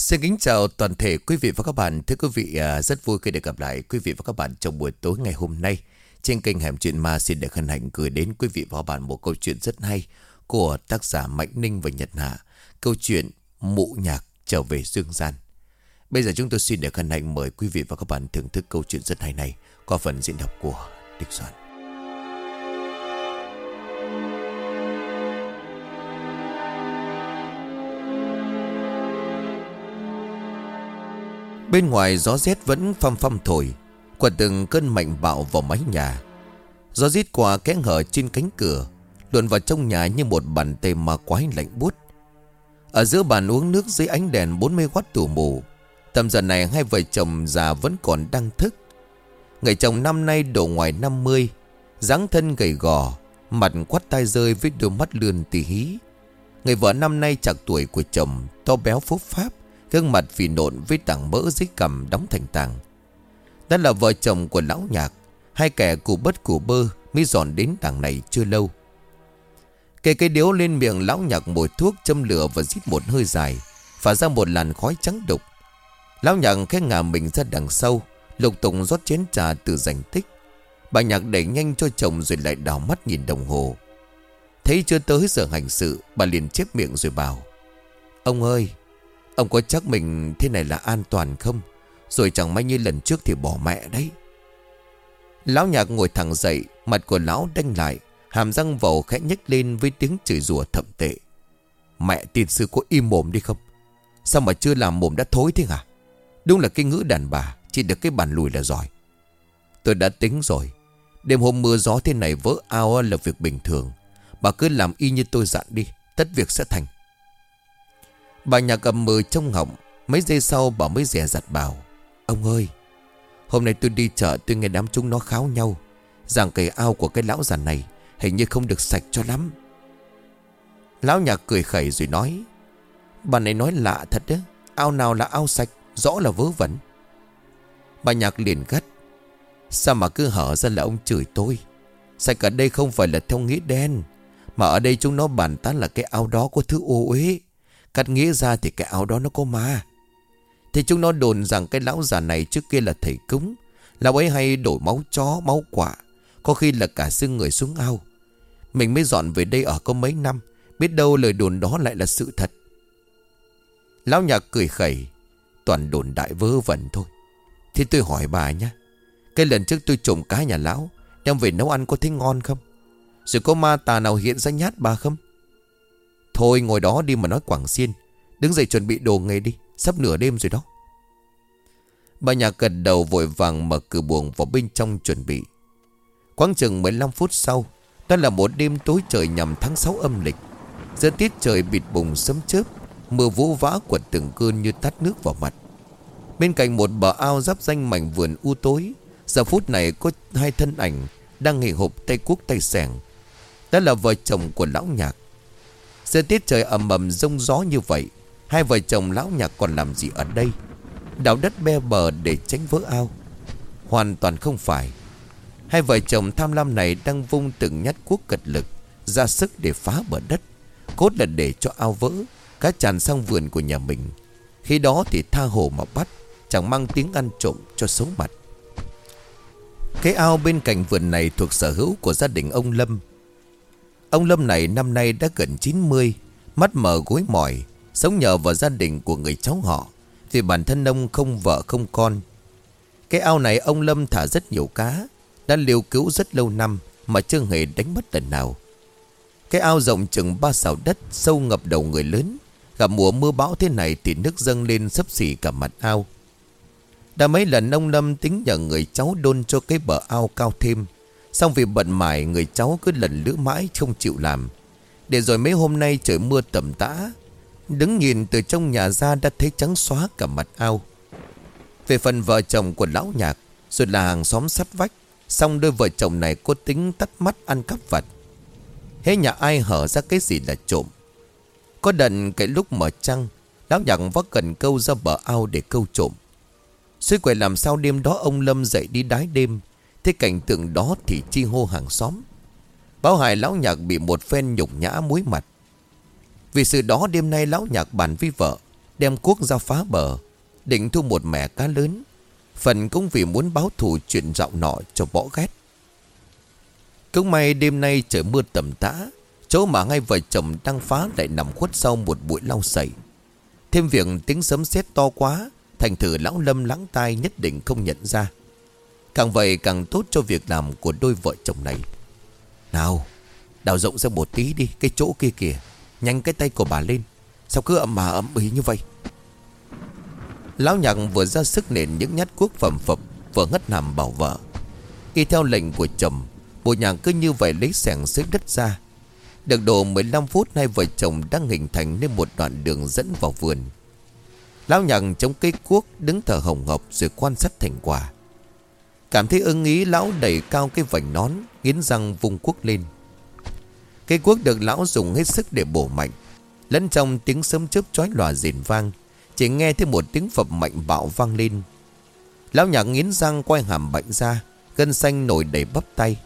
Xin kính chào toàn thể quý vị và các bạn. Thưa quý vị, à, rất vui khi được gặp lại quý vị và các bạn trong buổi tối ngày hôm nay. Trên kênh Hẻm Chuyện Ma xin được hân hạnh gửi đến quý vị và các bạn một câu chuyện rất hay của tác giả Mạnh Ninh và Nhật Hạ. Câu chuyện Mụ Nhạc trở về Dương Gian. Bây giờ chúng tôi xin được hân hạnh mời quý vị và các bạn thưởng thức câu chuyện rất hay này qua phần diễn đọc của Địch Soạn. Bên ngoài gió rét vẫn phăm phăm thổi quật từng cơn mạnh bạo vào mái nhà. Gió rít qua kẽ hở trên cánh cửa, Luồn vào trong nhà như một bàn tay ma quái lạnh bút Ở giữa bàn uống nước dưới ánh đèn 40W tủ mù, Tầm giờ này hai vợ chồng già vẫn còn đang thức. Người chồng năm nay độ ngoài 50 dáng thân gầy gò, Mặt quắt tai rơi với đôi mắt lươn tỉ hí. Người vợ năm nay chạc tuổi của chồng, To béo phúc pháp. Gương mặt phì nộn với tảng mỡ dưới cằm đóng thành tàng. Đó là vợ chồng của lão nhạc. Hai kẻ củ bất củ bơ Mới dọn đến đàng này chưa lâu. Kề cây điếu lên miệng lão nhạc mồi thuốc châm lửa và rít một hơi dài, Phả ra một làn khói trắng đục. Lão nhạc khẽ ngả mình ra đằng sau, Lục tùng rót chén trà từ rành tích. Bà nhạc đẩy nhanh cho chồng rồi lại đảo mắt nhìn đồng hồ. Thấy chưa tới giờ hành sự, Bà liền chép miệng rồi bảo, Ông ơi Ông có chắc mình thế này là an toàn không? Rồi chẳng may như lần trước thì bỏ mẹ đấy. Lão nhạc ngồi thẳng dậy, Mặt của lão đanh lại, Hàm răng vầu khẽ nhếch lên với tiếng chửi rủa thậm tệ. Mẹ tin sư có im mồm đi không? Sao mà chưa làm mồm đã thối thế hả? Đúng là cái ngữ đàn bà, Chỉ được cái bàn lùi là giỏi. Tôi đã tính rồi, Đêm hôm mưa gió thế này vỡ ao là việc bình thường. Bà cứ làm y như tôi dặn đi, Tất việc sẽ thành. Bà nhà cầm mờ trong họng Mấy giây sau bà mới rẻ giặt bảo, Ông ơi, Hôm nay tôi đi chợ tôi nghe đám chúng nó kháo nhau. Rằng cây ao của cái lão già này Hình như không được sạch cho lắm. Lão nhà cười khẩy rồi nói, Bà này nói lạ thật đấy, Ao nào là ao sạch, Rõ là vớ vẩn. Bà nhạc liền gắt, Sao mà cứ hở ra là ông chửi tôi? Sạch ở đây không phải là theo nghĩa đen, Mà ở đây chúng nó bàn tán là cái ao đó có thứ ô uế. Cắt nghĩa ra thì cái áo đó nó có ma. Thì chúng nó đồn rằng cái lão già này trước kia là thầy cúng. Lão ấy hay đổi máu chó, máu quả Có khi là cả xương người xuống ao. Mình mới dọn về đây ở có mấy năm Biết đâu lời đồn đó lại là sự thật. Lão nhạc cười khẩy Toàn đồn đại vớ vẩn thôi. Thì tôi hỏi bà nhé Cái lần trước tôi trộm cá nhà lão Đem về nấu ăn có thấy ngon không? Rồi có ma tà nào hiện ra nhát bà không? Thôi ngồi đó đi mà nói quảng xiên. Đứng dậy chuẩn bị đồ nghề đi. Sắp nửa đêm rồi đó. Bà nhà gật đầu vội vàng mở cửa buồng vào bên trong chuẩn bị. Quang chừng 15 phút sau, Đó là một đêm tối trời nhằm tháng 6 âm lịch. Giữa tiết trời bịt bùng sấm chớp, Mưa vũ vã quật từng cơn như tắt nước vào mặt. Bên cạnh một bờ ao giáp danh mảnh vườn u tối, Giờ phút này có hai thân ảnh Đang nghỉ hộp tay cuốc tay sẻng. Đó là vợ chồng của lão nhạc. Giờ tiết trời ẩm ẩm rông gió như vậy, Hai vợ chồng lão nhạc còn làm gì ở đây? Đào đất be bờ để tránh vỡ ao. Hoàn toàn không phải. Hai vợ chồng tham lam này đang vung từng nhát cuốc cật lực, Ra sức để phá bờ đất. Cốt là để cho ao vỡ, Cá tràn sang vườn của nhà mình. Khi đó thì tha hồ mà bắt, Chẳng mang tiếng ăn trộm cho xấu mặt. Cái ao bên cạnh vườn này thuộc sở hữu của gia đình ông Lâm. Ông Lâm này năm nay đã gần 90 Mắt mờ gối mỏi, Sống nhờ vào gia đình của người cháu họ, Vì bản thân ông không vợ không con. Cái ao này ông Lâm thả rất nhiều cá, Đã liều cứu rất lâu năm Mà chưa hề đánh mất lần nào. Cái ao rộng chừng ba xào đất, Sâu ngập đầu người lớn, Gặp mùa mưa bão thế này Thì nước dâng lên sấp xỉ cả mặt ao. Đã mấy lần ông Lâm tính nhờ người cháu đôn cho cái bờ ao cao thêm. Xong vì bận mải, người cháu cứ lần lữa mãi không chịu làm. Để rồi mấy hôm nay trời mưa tầm tã, Đứng nhìn từ trong nhà ra đã thấy trắng xóa cả mặt ao. Về phần vợ chồng của lão nhạc, Rồi là hàng xóm sắt vách, Xong đôi vợ chồng này có tính tắt mắt ăn cắp vặt. Thế nhà ai hở ra cái gì là trộm. Có đần cái lúc mở trăng, Lão nhạc vác cần câu ra bờ ao để câu trộm. Suy quậy làm sao đêm đó ông Lâm dậy đi đái đêm Thế cảnh tượng đó thì chi hô hàng xóm. Báo hại lão nhạc bị một phen nhục nhã muối mặt. Vì sự đó đêm nay lão nhạc bàn với vợ, Đem cuốc ra phá bờ, Định thu một mẻ cá lớn. Phần cũng vì muốn báo thù chuyện dạo nọ cho bỏ ghét. Cũng may đêm nay trời mưa tầm tã, Chỗ mà ngay vợ chồng đang phá lại nằm khuất sau một bụi lau sậy. Thêm việc tiếng sấm sét to quá, Thành thử lão lâm lắng tai nhất định không nhận ra. Càng vậy càng tốt cho việc làm của đôi vợ chồng này. Nào, Đào rộng ra một tí đi, Cái chỗ kia kìa. Nhanh cái tay của bà lên. Sao cứ ấm mà ấm ý như vậy? Lão nhạc vừa ra sức nền những nhát cuốc phẩm phập Vừa ngất nằm bảo vợ. Y theo lệnh của chồng, Bộ nhạc cứ như vậy lấy sẻng xếp đất ra. Được độ 15 phút, Hai vợ chồng đang hình thành nên một đoạn đường dẫn vào vườn. Lão nhạc chống cây cuốc, Đứng thở hồng ngọc rồi quan sát thành quả. Cảm thấy ưng ý, lão đẩy cao cái vành nón, Nghiến răng vùng cuốc lên. Cây cuốc được lão dùng hết sức để bổ mạnh. Lẫn trong tiếng sấm chớp chói lòa rền vang, Chỉ nghe thấy một tiếng phập mạnh bạo vang lên. Lão nhạc nghiến răng quay hàm bệnh ra, Gân xanh nổi đầy bắp tay.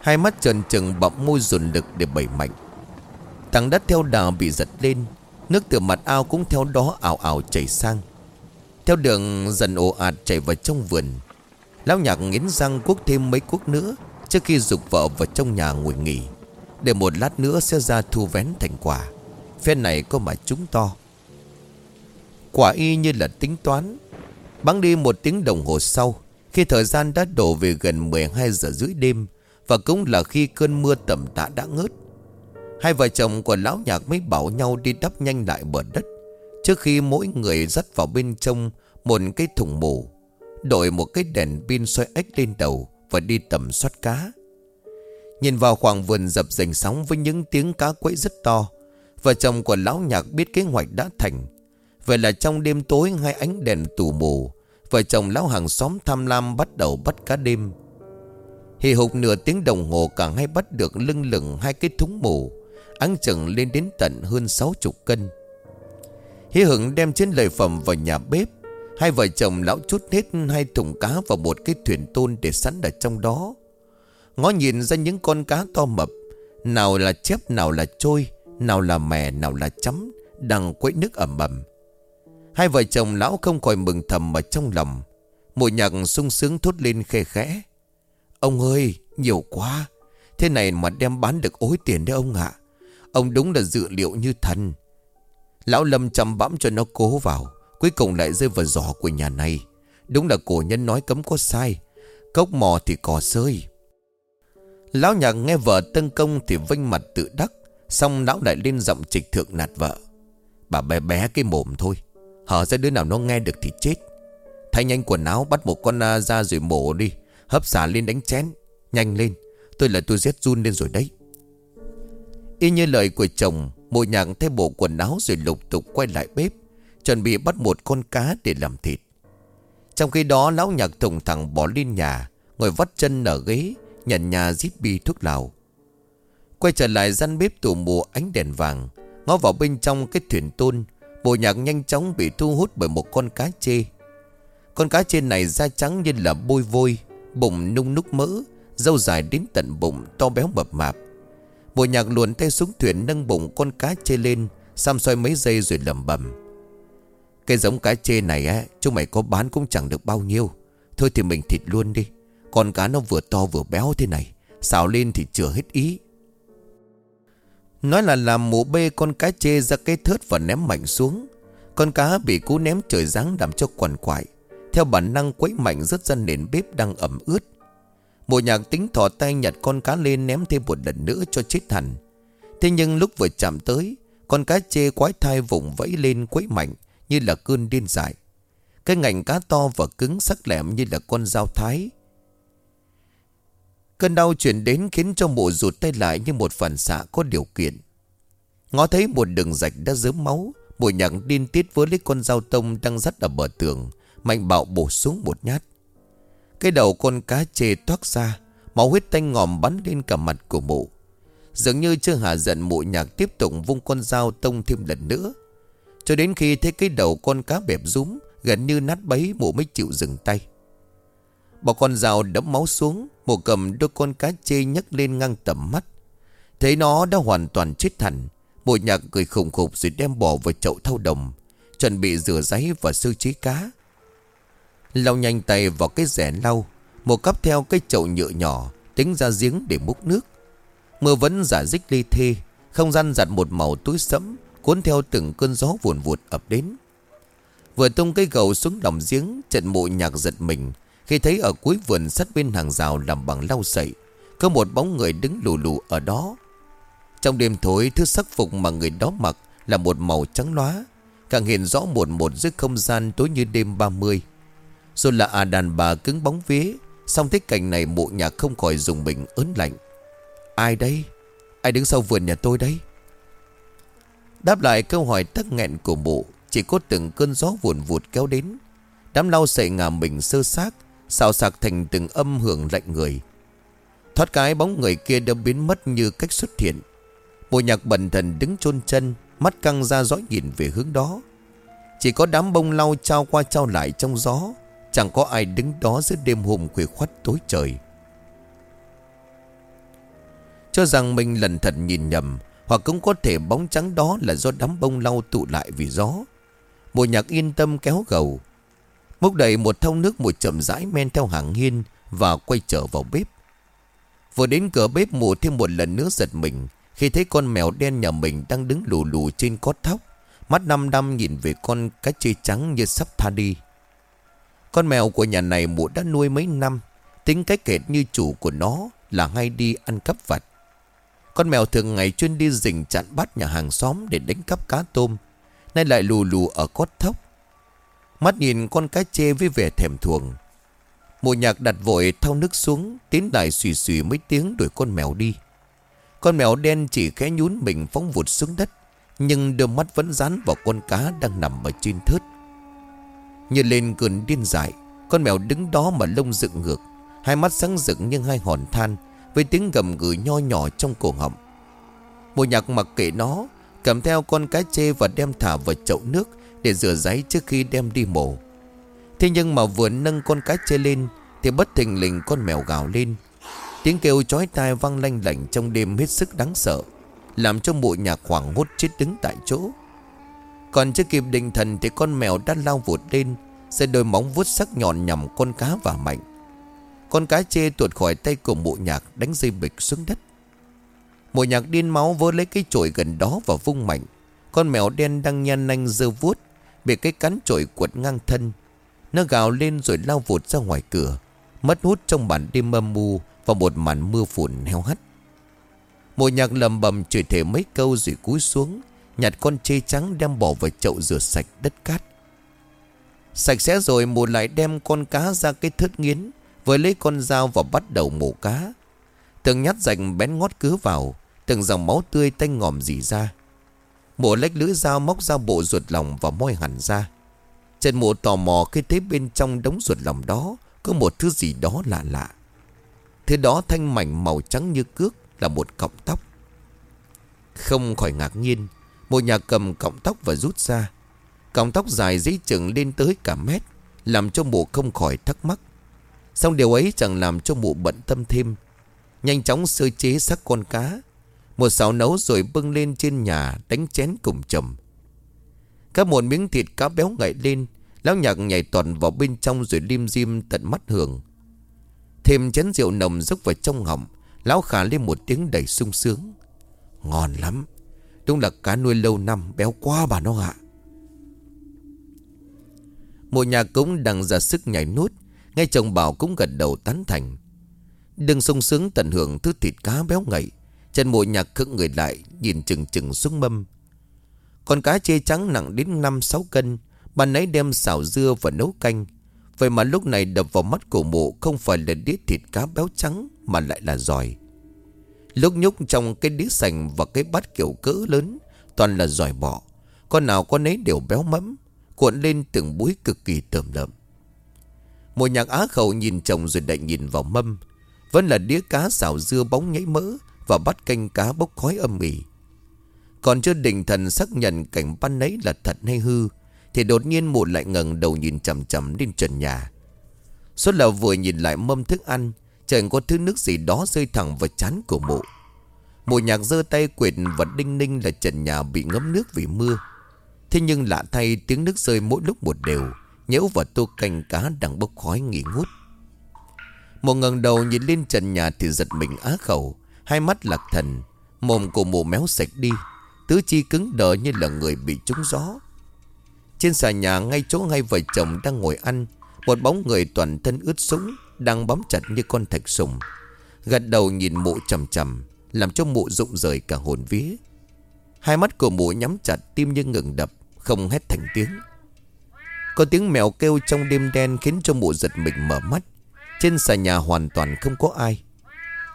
Hai mắt trần trừng bậm môi dồn lực để bẩy mạnh. Tảng đất theo đà bị giật lên, Nước từ mặt ao cũng theo đó ảo ảo chảy sang. Theo đường, dần ồ ạt chảy vào trong vườn. Lão nhạc nghiến răng cuốc thêm mấy cuốc nữa, Trước khi dục vợ vào trong nhà ngồi nghỉ, Để một lát nữa sẽ ra thu vén thành quả. Phen này có mà chúng to. Quả y như là tính toán. Bắn đi một tiếng đồng hồ sau, Khi thời gian đã đổ về gần 12 giờ rưỡi đêm, Và cũng là khi cơn mưa tầm tạ đã ngớt. Hai vợ chồng của lão nhạc mới bảo nhau đi đắp nhanh lại bờ đất, Trước khi mỗi người dắt vào bên trong Một cái thùng mù Đội một cái đèn pin soi ếch lên đầu Và đi tầm soát cá. Nhìn vào khoảng vườn dập dành sóng Với những tiếng cá quẫy rất to, Vợ chồng của lão nhạc biết kế hoạch đã thành. Vậy là trong đêm tối Hai ánh đèn tù mù, Vợ chồng lão hàng xóm tham lam bắt đầu bắt cá đêm. Hì hục nửa tiếng đồng hồ Cả hai bắt được lưng lửng hai cái thúng mù, Áng chừng lên đến tận hơn 60 cân. Hí hửng đem trên lợi phẩm vào nhà bếp Hai vợ chồng lão chút hết hai thùng cá vào một cái thuyền tôn để sẵn ở trong đó. Ngó nhìn ra những con cá to mập, Nào là chép, nào là trôi, Nào là mè, nào là chấm Đang quấy nước ẩm ẩm. Hai vợ chồng lão không khỏi mừng thầm ở trong lòng. Mùi nhạc sung sướng thốt lên khe khẽ. Ông ơi, nhiều quá. Thế này mà đem bán được ối tiền đấy ông ạ. Ông đúng là dự liệu như thần. Lão Lâm chăm bẵm cho nó cố vào. Cuối cùng lại rơi vào giỏ của nhà này. Đúng là cổ nhân nói cấm có sai. Cốc mò thì cò sơi. Lão nhạc nghe vợ tân công Thì vinh mặt tự đắc, Xong lão lại lên giọng trịch thượng nạt vợ. Bà bé bé cái mồm thôi, Hở ra đứa nào nó nghe được thì chết. Thay nhanh quần áo, bắt một con à, ra rồi mổ đi, Hấp xả lên đánh chén. Nhanh lên, Tôi là tôi rét run lên rồi đấy. Y như lời của chồng, Mộ nhạc thay bộ quần áo rồi lục tục quay lại bếp. Chuẩn bị bắt một con cá để làm thịt. Trong khi đó, lão nhạc thùng thẳng bỏ lên nhà, Ngồi vắt chân ở ghế Nhận nhà zip bi thuốc lào. Quay trở lại gian bếp tủ mù ánh đèn vàng, Ngó vào bên trong cái thuyền tôn, Bộ nhạc nhanh chóng bị thu hút bởi một con cá chê. Con cá chê này da trắng như là bôi vôi, Bụng nung núc mỡ Dâu dài đến tận bụng, to béo mập mạp. Bộ nhạc luồn tay xuống thuyền nâng bụng con cá chê lên, Xăm xoay mấy giây rồi lầm bầm cái giống cá chê này á Chúng mày có bán cũng chẳng được bao nhiêu. Thôi thì mình thịt luôn đi. Con cá nó vừa to vừa béo thế này, Xào lên thì chừa hết ý. Nói là làm mụ bê con cá chê ra cái thớt và ném mạnh xuống. Con cá bị cú ném trời giáng làm cho quằn quại. Theo bản năng quấy mạnh rớt ra nền bếp đang ẩm ướt. Mụ nhạc tính thỏ tay nhặt con cá lên ném thêm một lần nữa cho chết hẳn. Thế nhưng lúc vừa chạm tới, Con cá chê quái thai vùng vẫy lên quấy mạnh như là cơn điên dại Cái ngành cá to và cứng sắc lẹm như là con dao thái Cơn đau chuyển đến khiến cho mụ rụt tay lại như một phản xạ có điều kiện. Ngó thấy một đường rạch đã dớm máu, mụ nhạc điên tiết với lấy con dao tông đang dắt ở bờ tường, mạnh bạo bổ xuống một nhát. Cái đầu con cá chê thoát ra, máu huyết tanh ngòm bắn lên cả mặt của mụ. Dường như chưa hạ giận mụ nhạc tiếp tục vung con dao tông thêm lần nữa. Cho đến khi thấy cái đầu con cá bẹp rúm, gần như nát bấy mụ mới chịu dừng tay. Bỏ con dao đẫm máu xuống mụ cầm đôi con cá chê nhấc lên ngang tầm mắt. Thấy nó đã hoàn toàn chết hẳn mụ nhạc cười khủng khục rồi đem bỏ vào chậu thau đồng Chuẩn bị rửa giấy và sơ trí cá. Lau nhanh tay vào cái rẻ lau mụ cắp theo cái chậu nhựa nhỏ Tính ra giếng để múc nước. Mưa vẫn giả dích ly thê Không gian giặt một màu túi sẫm Cuốn theo từng cơn gió vùn vụt ập đến Vừa tung cây gầu xuống đồng giếng, Trận mộ nhạc giật mình, Khi thấy ở cuối vườn sát bên hàng rào làm bằng lau sậy, Có một bóng người đứng lù lù ở đó Trong đêm tối Thứ sắc phục mà người đó mặc Là một màu trắng lóa Càng hiện rõ một một dưới không gian tối như đêm 30 Rồi là à đàn bà cứng bóng vía Xong thích cảnh này mộ nhạc không khỏi dùng mình ớn lạnh Ai đây? Ai đứng sau vườn nhà tôi đây? Đáp lại câu hỏi tắc nghẹn của mụ, Chỉ có từng cơn gió vụn vụt kéo đến. Đám lau sậy ngả mình sơ xác, Xào sạc thành từng âm hưởng lạnh người. Thoát cái bóng người kia đã biến mất như cách xuất hiện. Bộ nhạc bần thần đứng chôn chân, Mắt căng ra dõi nhìn về hướng đó. Chỉ có đám bông lau trao qua trao lại trong gió, Chẳng có ai đứng đó giữa đêm hôm khuya khoắt tối trời. Cho rằng mình lần thật nhìn nhầm hoặc cũng có thể bóng trắng đó là do đám bông lau tụ lại vì gió. Mùa nhạc yên tâm kéo gầu. Múc đầy một thau nước mùi chậm rãi men theo hàng hiên Và quay trở vào bếp. Vừa đến cửa bếp mùa thêm một lần nữa giật mình Khi thấy con mèo đen nhà mình đang đứng lù lù trên cốt thóc, Mắt năm năm nhìn về con cá chê trắng như sắp tha đi. Con mèo của nhà này mụ đã nuôi mấy năm, Tính cách kệt như chủ của nó là hay đi ăn cắp vặt. Con mèo thường ngày chuyên đi rình chặn bắt nhà hàng xóm để đánh cắp cá tôm, Nay lại lù lù ở cốt thốc. Mắt nhìn con cá chê với vẻ thèm thuồng. Mụ nhạc đặt vội thao nước xuống, Tiến lại xùy xùy mấy tiếng đuổi con mèo đi. Con mèo đen chỉ khẽ nhún mình phóng vụt xuống đất, Nhưng đôi mắt vẫn dán vào con cá đang nằm ở trên thớt. Như lên cơn điên dại, Con mèo đứng đó mà lông dựng ngược, Hai mắt sáng rực nhưng hai hòn than với tiếng gầm gừ nho nhỏ trong cổ họng. Mùa nhạc mặc kệ nó, Cầm theo con cá chê và đem thả vào chậu nước Để rửa giấy trước khi đem đi mổ. Thế nhưng mà vừa nâng con cá chê lên Thì bất thình lình con mèo gào lên. Tiếng kêu chói tai vang lanh lảnh trong đêm hết sức đáng sợ, Làm cho mụ nhạc hoảng hốt chết đứng tại chỗ. Còn chưa kịp định thần Thì con mèo đã lao vụt lên Sẽ đôi móng vuốt sắc nhọn nhằm con cá và mạnh. Con cá chê tuột khỏi tay của mụ nhạc Đánh dây bịch xuống đất. Mụ nhạc điên máu vơ lấy cái chổi gần đó và vung mạnh. Con mèo đen đang nhan nanh dơ vuốt, Bị cái cắn chổi quật ngang thân. Nó gào lên rồi lao vụt ra ngoài cửa, Mất hút trong bản đêm âm mù Và một màn mưa phùn heo hắt. Mụ nhạc lầm bầm chửi thể mấy câu rồi cúi xuống, Nhặt con chê trắng đem bỏ vào chậu rửa sạch đất cát. Sạch sẽ rồi mụ lại đem con cá ra cái thớt nghiến. Với lấy con dao và bắt đầu mổ cá. Từng nhát rạch bén ngót cứ vào, Từng dòng máu tươi tanh ngòm dì ra. Mổ lách lưỡi dao móc ra bộ ruột lòng và môi hẳn ra. Trần mổ tò mò khi thấy bên trong đống ruột lòng đó Có một thứ gì đó lạ lạ. Thứ đó thanh mảnh màu trắng như cước Là một cọng tóc. Không khỏi ngạc nhiên, một nhà cầm cọng tóc và rút ra. Cọng tóc dài dí chừng lên tới cả mét, Làm cho mụ không khỏi thắc mắc. Xong điều ấy chẳng làm cho mụ bận tâm thêm. Nhanh chóng sơ chế xác con cá. Một xào nấu rồi bưng lên trên nhà Đánh chén cùng chầm Các một miếng thịt cá béo ngậy lên, Lão nhạc nhảy toàn vào bên trong Rồi lim dim tận mắt hưởng Thêm chén rượu nồng rốc vào trong họng, Lão khả lên một tiếng đầy sung sướng. Ngon lắm, Đúng là cá nuôi lâu năm béo quá bà nó ạ. Một nhà cũng đang ra sức nhảy nút nghe chồng bảo cũng gật đầu tán thành. Đừng sung sướng tận hưởng thứ thịt cá béo ngậy, Chân mộ nhạc khựng người lại, Nhìn chừng chừng xuống mâm. Con cá chê trắng nặng đến 5-6 cân, Bà nấy đem xào dưa và nấu canh. Vậy mà lúc này đập vào mắt của mộ Không phải là đĩa thịt cá béo trắng, Mà lại là giỏi. Lúc nhúc trong cái đĩa sành Và cái bát kiểu cỡ lớn, Toàn là giỏi bọ. Con nào con ấy đều béo mẫm, Cuộn lên từng búi cực kỳ tởm lợm. Mùa nhạc á khẩu nhìn chồng rồi lại nhìn vào mâm. Vẫn là đĩa cá xào dưa bóng nhảy mỡ và bắt canh cá bốc khói âm ỉ. Còn chưa định thần xác nhận cảnh ban nấy là thật hay hư, Thì đột nhiên mụ lại ngẩng đầu nhìn chầm chầm lên trần nhà. Suốt là vừa nhìn lại mâm thức ăn, Chẳng có thứ nước gì đó rơi thẳng vào chán của mụ. Mụ nhạc giơ tay quệt và đinh ninh là trần nhà bị ngấm nước vì mưa. Thế nhưng lạ thay tiếng nước rơi mỗi lúc một đều. Nhễu vào tô canh cá đang bốc khói nghỉ ngút. Một ngần đầu nhìn lên trần nhà thì giật mình á khẩu. Hai mắt lạc thần, Mồm của mụ méo sạch đi. Tứ chi cứng đờ như là người bị trúng gió. Trên xà nhà ngay chỗ hai vợ chồng đang ngồi ăn, Một bóng người toàn thân ướt sũng Đang bám chặt như con thạch sùng. Gật đầu nhìn mụ chầm chầm Làm cho mụ rụng rời cả hồn vía. Hai mắt của mụ nhắm chặt, tim như ngừng đập, Không hét thành tiếng. Có tiếng mèo kêu trong đêm đen Khiến cho mụ giật mình mở mắt. Trên xà nhà hoàn toàn không có ai.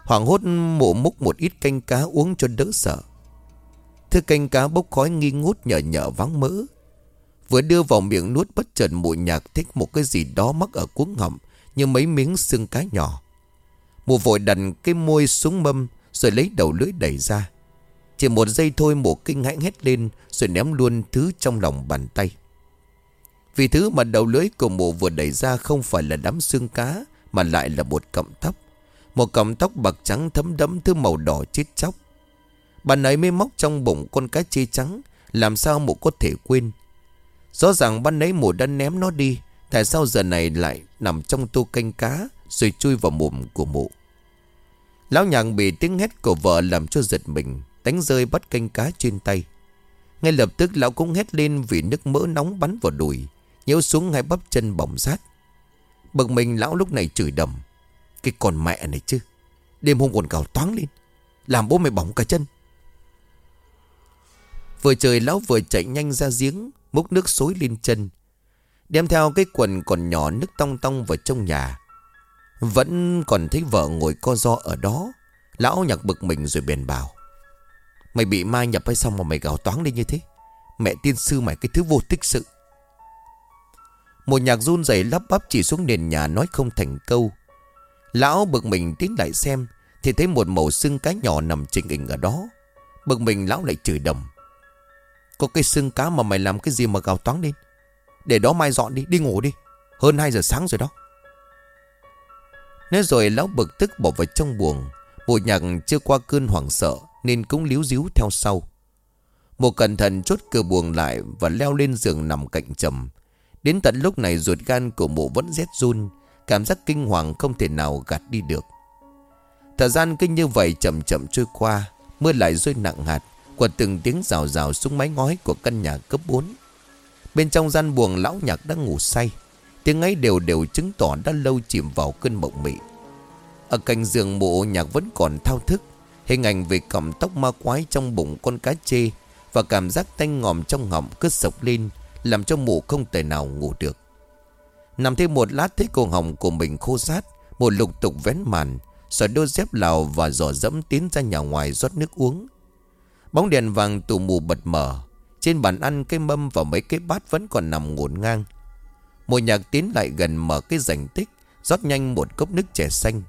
Hoàng hốt, mụ múc một ít canh cá uống cho đỡ sợ. Thứ canh cá bốc khói nghi ngút nhờ nhở vắng mỡ. Vừa đưa vào miệng nuốt bất chợt mụ nhạc thích một cái gì đó mắc ở cuống họng Như mấy miếng xương cá nhỏ. Mụ vội đặt cái môi xuống mâm Rồi lấy đầu lưỡi đẩy ra. Chỉ một giây thôi mụ kinh hãi hét lên Rồi ném luôn thứ trong lòng bàn tay. Vì thứ mà đầu lưỡi của mụ vừa đẩy ra Không phải là đám xương cá, Mà lại là một cọng tóc. Một cọng tóc bạc trắng thấm đẫm thứ màu đỏ chết chóc. Bà ấy mới móc trong bụng con cá chi trắng, Làm sao mụ có thể quên? Rõ ràng ban ấy mụ đã ném nó đi, Tại sao giờ này lại nằm trong tô canh cá, Rồi chui vào mồm của mụ? Lão nhàng bị tiếng hét của vợ làm cho giật mình, Đánh rơi bắt canh cá trên tay. Ngay lập tức lão cũng hét lên Vì nước mỡ nóng bắn vào đùi. Nhếu xuống ngay bắp chân bỏng rát. Bực mình lão lúc này chửi đầm. Cái con mẹ này chứ. Đêm hôm còn cào toáng lên. Làm bố mày bỏng cả chân. Vừa trời lão vừa chạy nhanh ra giếng, Múc nước xối lên chân. Đem theo cái quần còn nhỏ nước tong tong vào trong nhà. Vẫn còn thấy vợ ngồi co do ở đó. Lão nhặt bực mình rồi bèn bảo, Mày bị ma nhập hay sao mà mày gào toáng lên như thế? Mẹ tiên sư mày cái thứ vô tích sự. Một nhạc run rẩy lắp bắp chỉ xuống nền nhà nói không thành câu. Lão bực mình tiến lại xem, Thì thấy một màu xương cá nhỏ nằm trình hình ở đó. Bực mình lão lại chửi đầm. Có cái xương cá mà mày làm cái gì mà gào toáng lên? Để đó mai dọn đi Đi ngủ đi. Hơn 2 giờ sáng rồi đó. Nói rồi lão bực tức bỏ vào trong buồng. Bộ nhạc chưa qua cơn hoảng sợ Nên cũng líu díu theo sau. Một cẩn thận chốt cửa buồng lại Và leo lên giường nằm cạnh trầm. Đến tận lúc này ruột gan của mụ vẫn rét run, Cảm giác kinh hoàng không thể nào gạt đi được. Thời gian kinh như vậy chậm chậm trôi qua, Mưa lại rơi nặng hạt, quật từng tiếng rào rào xuống mái ngói của căn nhà cấp 4 Bên trong gian buồng lão nhạc đang ngủ say, Tiếng ấy đều đều chứng tỏ đã lâu chìm vào cơn mộng mị. Ở cạnh giường mộ, nhạc vẫn còn thao thức, Hình ảnh về cọng tóc ma quái trong bụng con cá chê Và cảm giác tanh ngòm trong họng cứ sộc lên làm cho mụ không thể nào ngủ được. Nằm thêm một lát thấy cổ họng của mình khô sát mụ lục tục vén màn Rồi đôi dép lào và giỏ dẫm tiến ra nhà ngoài rót nước uống. Bóng đèn vàng tù mù bật mở, Trên bàn ăn cái mâm và mấy cái bát vẫn còn nằm ngổn ngang. Mùa nhạc tiến lại gần mở cái rành tích, rót nhanh một cốc nước chè xanh.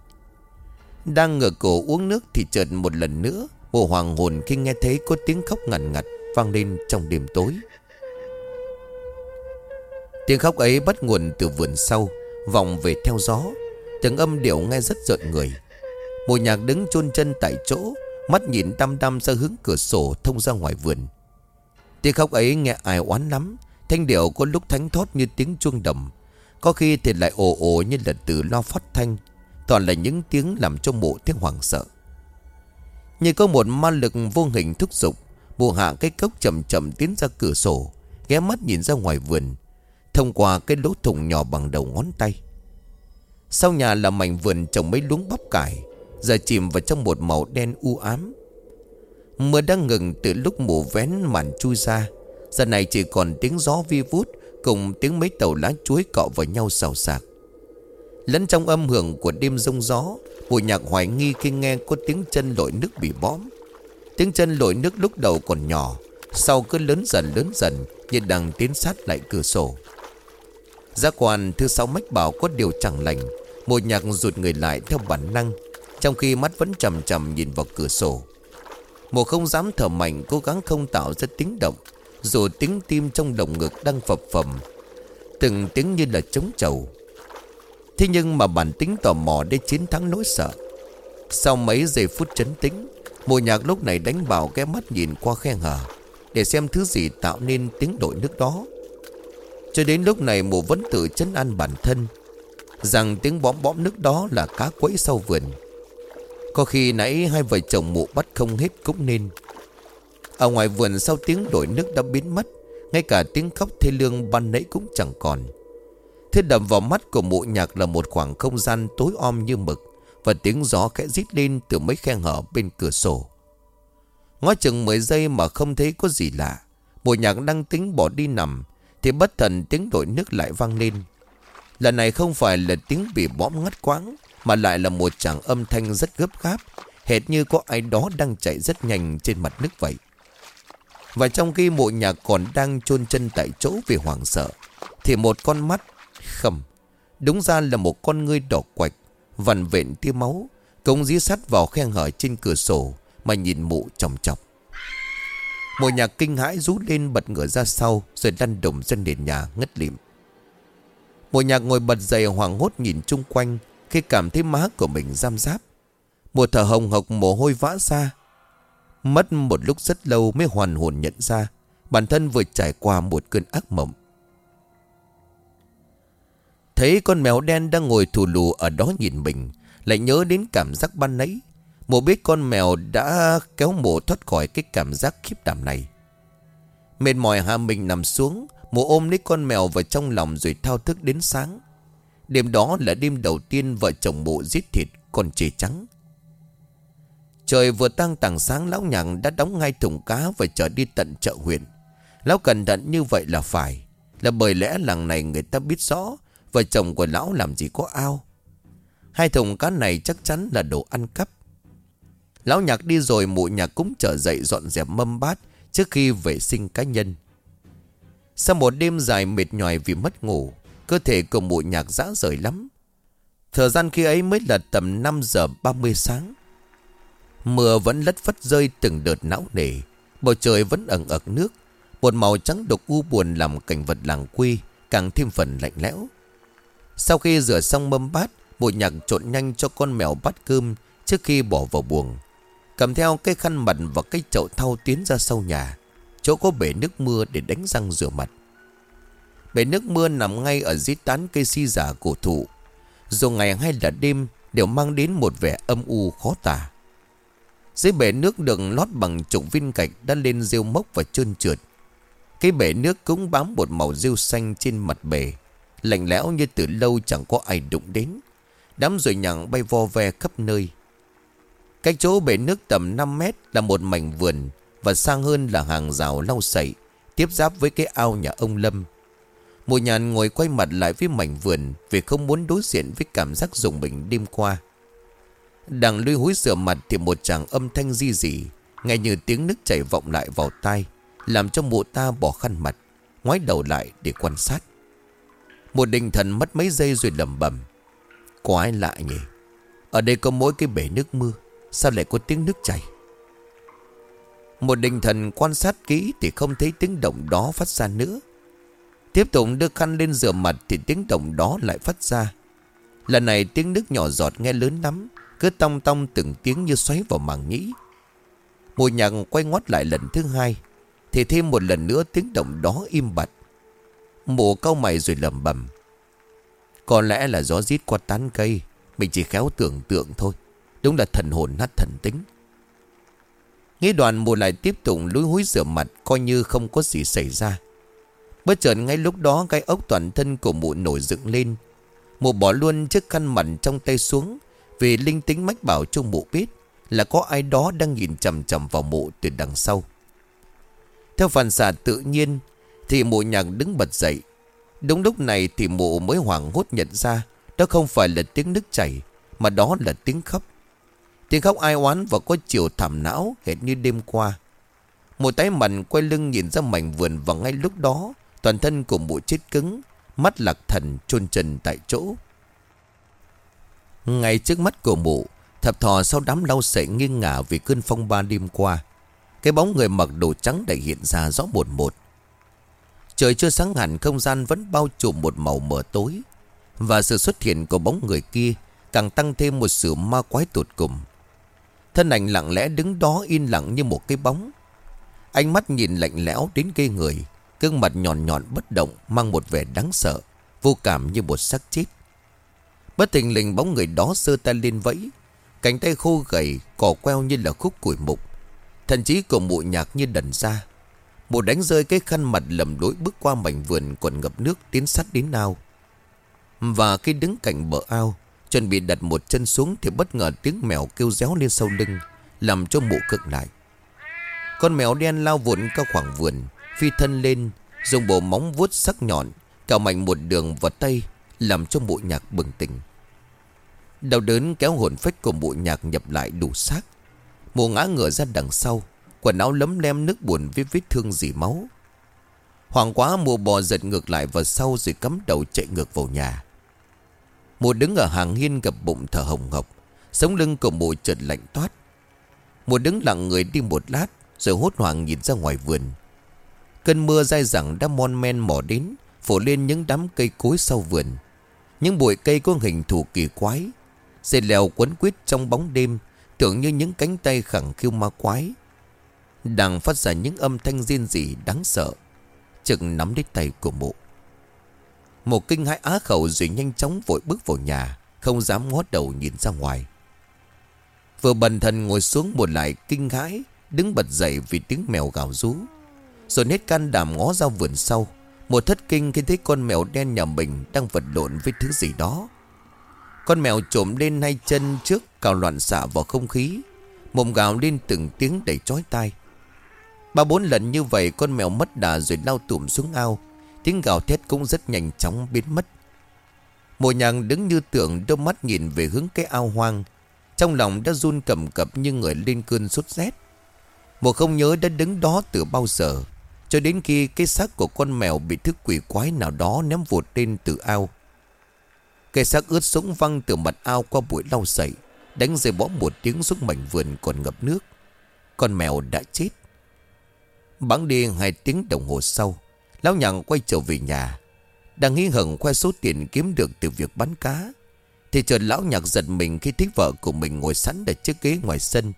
Đang ngửa cổ uống nước thì chợt một lần nữa, Mùa hoàng hồn khi nghe thấy có tiếng khóc ngặt ngặt Vang lên trong đêm tối. Tiếng khóc ấy bắt nguồn từ vườn sau Vòng về theo gió. Tiếng âm điệu nghe rất rợn người. Mùa nhạc đứng chôn chân tại chỗ, Mắt nhìn đăm đăm ra hướng cửa sổ thông ra ngoài vườn. Tiếng khóc ấy nghe ai oán lắm, Thanh điệu có lúc thánh thót như tiếng chuông đầm. Có khi thì lại ồ ồ như là từ lo phát thanh, Toàn là những tiếng làm cho mộ tiếng hoàng sợ. Như có một ma lực vô hình thúc giục Mùa hạ cái cốc chậm chậm tiến ra cửa sổ, Ghé mắt nhìn ra ngoài vườn. Thông qua cái lỗ thủng nhỏ bằng đầu ngón tay. Sau nhà là mảnh vườn trồng mấy luống bắp cải, Giờ chìm vào trong một màu đen u ám. Mưa đang ngừng từ lúc mù vén màn chui ra, Giờ này chỉ còn tiếng gió vi vút Cùng tiếng mấy tàu lá chuối cọ vào nhau xào xạc. Lẫn trong âm hưởng của đêm rông gió, Mùi nhạc hoài nghi khi nghe có tiếng chân lội nước bị bóm Tiếng chân lội nước lúc đầu còn nhỏ, Sau cứ lớn dần lớn dần Như đang tiến sát lại cửa sổ. Giác quan thứ sáu mách bảo có điều chẳng lành. Một nhạc rụt người lại theo bản năng, trong khi mắt vẫn chầm chầm nhìn vào cửa sổ. Mộ không dám thở mạnh, Cố gắng không tạo ra tiếng động, Dù tiếng tim trong lồng ngực đang phập phồng. Từng tiếng như là trống trầu. Thế nhưng mà bản tính tò mò để chiến thắng nỗi sợ. Sau mấy giây phút chấn tĩnh Mùa nhạc lúc này đánh vào cái mắt nhìn qua khe hở, Để xem thứ gì tạo nên tiếng đội nước đó. Cho đến lúc này mụ vẫn tự chấn an bản thân, Rằng tiếng bóm bóm nước đó là cá quẫy sau vườn. Có khi nãy hai vợ chồng mụ bắt không hết cũng nên. Ở ngoài vườn sau tiếng đổi nước đã biến mất, Ngay cả tiếng khóc thê lương ban nãy cũng chẳng còn. Thế đầm vào mắt của mụ nhạc là một khoảng không gian tối om như mực Và tiếng gió khẽ rít lên từ mấy khe hở bên cửa sổ. Ngó chừng 10 giây mà không thấy có gì lạ, Mụ nhạc đang tính bỏ đi nằm thì bất thần tiếng đổi nước lại vang lên. Lần này không phải là tiếng bị bõm ngắt quãng, Mà lại là một tràng âm thanh rất gấp gáp, Hệt như có ai đó đang chạy rất nhanh trên mặt nước vậy. Và trong khi mộ nhà còn đang chôn chân tại chỗ vì hoảng sợ, Thì một con mắt khầm, Đúng ra là một con ngươi đỏ quạch, Vằn vện tia máu, cống dí sắt vào khe hở trên cửa sổ Mà nhìn mụ chòng chọc Mùa nhạc kinh hãi rú lên bật ngửa ra sau, Rồi lăn đùng dân nền nhà, ngất lịm. Mùa nhạc ngồi bật dậy hoảng hốt nhìn chung quanh, Khi cảm thấy má của mình giam giáp. Mùa thở hồng hộc mồ hôi vã ra. Mất một lúc rất lâu mới hoàn hồn nhận ra, Bản thân vừa trải qua một cơn ác mộng. Thấy con mèo đen đang ngồi thù lù ở đó nhìn mình, Lại nhớ đến cảm giác ban nãy Mộ biết con mèo đã kéo mộ thoát khỏi cái cảm giác khiếp đảm này. Mệt mỏi hạ mình nằm xuống Mộ ôm lấy con mèo vào trong lòng rồi thao thức đến sáng. Đêm đó là đêm đầu tiên vợ chồng mộ giết thịt con chê trắng. Trời vừa tăng tảng sáng, lão nhằng đã đóng ngay thùng cá và chở đi tận chợ huyện. Lão cẩn thận như vậy là phải, Là bởi lẽ làng này người ta biết rõ Vợ chồng của lão làm gì có ao. Hai thùng cá này chắc chắn là đồ ăn cắp. Lão nhạc đi rồi mụ nhạc cũng trở dậy dọn dẹp mâm bát Trước khi vệ sinh cá nhân. Sau một đêm dài mệt nhòi vì mất ngủ, Cơ thể của mụ nhạc dã rời lắm. Thời gian khi ấy mới là tầm 5 giờ 30 sáng. Mưa vẫn lất phất rơi từng đợt não nề, Bầu trời vẫn ẩn ẩn nước, Một màu trắng đục u buồn làm cảnh vật làng quê Càng thêm phần lạnh lẽo. Sau khi rửa xong mâm bát, Mụ nhạc trộn nhanh cho con mèo bát cơm Trước khi bỏ vào buồng. Cầm theo cái khăn mặt và cái chậu thau tiến ra sau nhà. Chỗ có bể nước mưa để đánh răng rửa mặt. Bể nước mưa nằm ngay ở dưới tán cây si giả cổ thụ. Dù ngày hay là đêm Đều mang đến một vẻ âm u khó tả. Dưới bể nước được lót bằng trục viên gạch Đã lên rêu mốc và trơn trượt. Cái bể nước cũng bám một màu rêu xanh trên mặt bể, Lạnh lẽo như từ lâu chẳng có ai đụng đến. Đám rồi nhặng bay vo ve khắp nơi. Cách chỗ bể nước tầm 5 mét là một mảnh vườn Và sang hơn là hàng rào lau sậy, Tiếp giáp với cái ao nhà ông Lâm. Mùa nhàn ngồi quay mặt lại với mảnh vườn Vì không muốn đối diện với cảm giác dùng mình đêm qua. Đang lui húi rửa mặt thì một chàng âm thanh di dị, Nghe như tiếng nước chảy vọng lại vào tai, Làm cho mụ ta bỏ khăn mặt, Ngoái đầu lại để quan sát. Một định thần mất mấy giây rồi lầm bầm quái lạ nhỉ, Ở đây có mỗi cái bể nước mưa. Sao lại có tiếng nước chảy? Một định thần quan sát kỹ Thì không thấy tiếng động đó phát ra nữa. Tiếp tục đưa khăn lên rửa mặt Thì tiếng động đó lại phát ra. Lần này tiếng nước nhỏ giọt nghe lớn lắm, Cứ tong tong từng tiếng như xoáy vào màng nhĩ. Mùi nhạc quay ngoắt lại lần thứ hai, Thì thêm một lần nữa tiếng động đó im bặt. Mụ cau mày rồi lầm bầm Có lẽ là gió rít qua tán cây, Mình chỉ khéo tưởng tượng thôi. Đúng là thần hồn nát thần tính. Nghĩ đoàn mụ lại tiếp tục lúi húi rửa mặt, Coi như không có gì xảy ra. Bất chợt ngay lúc đó, Cái ốc toàn thân của mụ nổi dựng lên. Mụ bỏ luôn chiếc khăn mặn trong tay xuống, Vì linh tính mách bảo cho mụ biết Là có ai đó đang nhìn chầm chầm vào mụ từ đằng sau. Theo phản xạ tự nhiên, thì mụ nhạc đứng bật dậy. Đúng lúc này thì mụ mới hoảng hốt nhận ra, Đó không phải là tiếng nước chảy, Mà đó là tiếng khóc. Tiếng khóc ai oán và có chiều thảm não Hệt như đêm qua. Một tay mặn quay lưng nhìn ra mảnh vườn Và ngay lúc đó, Toàn thân của mụ chết cứng, Mắt lạc thần chôn trần tại chỗ. Ngay trước mắt của mụ, Thập thò sau đám lau sậy nghiêng ngả Vì cơn phong ba đêm qua. Cái bóng người mặc đồ trắng đã hiện ra rõ một một. Trời chưa sáng hẳn, không gian vẫn bao trùm một màu mờ tối. Và sự xuất hiện của bóng người kia Càng tăng thêm một sự ma quái tột cùng. Thân ảnh lặng lẽ đứng đó in lặng như một cái bóng. Ánh mắt nhìn lạnh lẽo đến ghê người Cương mặt nhọn nhọn bất động, Mang một vẻ đáng sợ, Vô cảm như một xác chết. Bất tình lình bóng người đó sơ tay lên vẫy, Cánh tay khô gầy Cỏ queo như là khúc củi mục. Thần chí còn mụ nhạc như đần ra. Mụ đánh rơi cái khăn mặt lầm lỗi bước qua mảnh vườn còn ngập nước tiến sát đến ao. Và khi đứng cạnh bờ ao Chuẩn bị đặt một chân xuống Thì bất ngờ tiếng mèo kêu réo lên sau lưng, Làm cho mụ cực lại. Con mèo đen lao vụn cao khoảng vườn, Phi thân lên, Dùng bộ móng vuốt sắc nhọn, Cào mạnh một đường vào tay, Làm cho mụ nhạc bừng tỉnh. Đau đớn kéo hồn phách của mụ nhạc nhập lại đủ xác. Mụ ngã ngửa ra đằng sau, Quần áo lấm lem nước buồn với vết thương dì máu. Hoàng quá mụ bò giật ngược lại vào sau Rồi cắm đầu chạy ngược vào nhà. Mùa đứng ở hàng hiên gặp bụng thở hồng ngọc, Sống lưng của mùa chợt lạnh toát. Mùa đứng lặng người đi một lát, Rồi hốt hoảng nhìn ra ngoài vườn. Cơn mưa dai dẳng đã mon men mò đến Phủ lên những đám cây cối sau vườn. Những bụi cây có hình thù kỳ quái, Dây leo quấn quýt trong bóng đêm, Tưởng như những cánh tay khẳng khiu ma quái. Đang phát ra những âm thanh riêng dị đáng sợ Chừng nắm lấy tay của mụ. Một kinh hãi á khẩu rồi nhanh chóng vội bước vào nhà, Không dám ngó đầu nhìn ra ngoài. Vừa bần thần ngồi xuống một lại kinh hãi, Đứng bật dậy vì tiếng mèo gào rú. Rồi hết can đảm ngó ra vườn sau, Một thất kinh khi thấy con mèo đen nhà mình Đang vật lộn với thứ gì đó. Con mèo trộm lên hai chân trước, Cào loạn xạ vào không khí, Mồm gào lên từng tiếng đầy chói tai. Ba bốn lần như vậy, Con mèo mất đà rồi lao tụm xuống ao Tiếng gào thét cũng rất nhanh chóng biến mất. Mùa nhàng đứng như tượng, Đôi mắt nhìn về hướng cái ao hoang. Trong lòng đã run cầm cập Như người lên cơn sốt rét. Mùa không nhớ đã đứng đó từ bao giờ, Cho đến khi cái xác của con mèo Bị thức quỷ quái nào đó ném vụt lên từ ao. Cây xác ướt sũng văng từ mặt ao qua bụi lau sậy, Đánh rơi bó một tiếng xuống mảnh vườn còn ngập nước. Con mèo đã chết. Bắn đi hai tiếng đồng hồ sau Lão nhằng quay trở về nhà. Đang nghi hận khoe số tiền kiếm được từ việc bán cá. Thì chợt lão nhạc giật mình khi thấy vợ của mình ngồi sẵn ở chiếc ghế ngoài sân.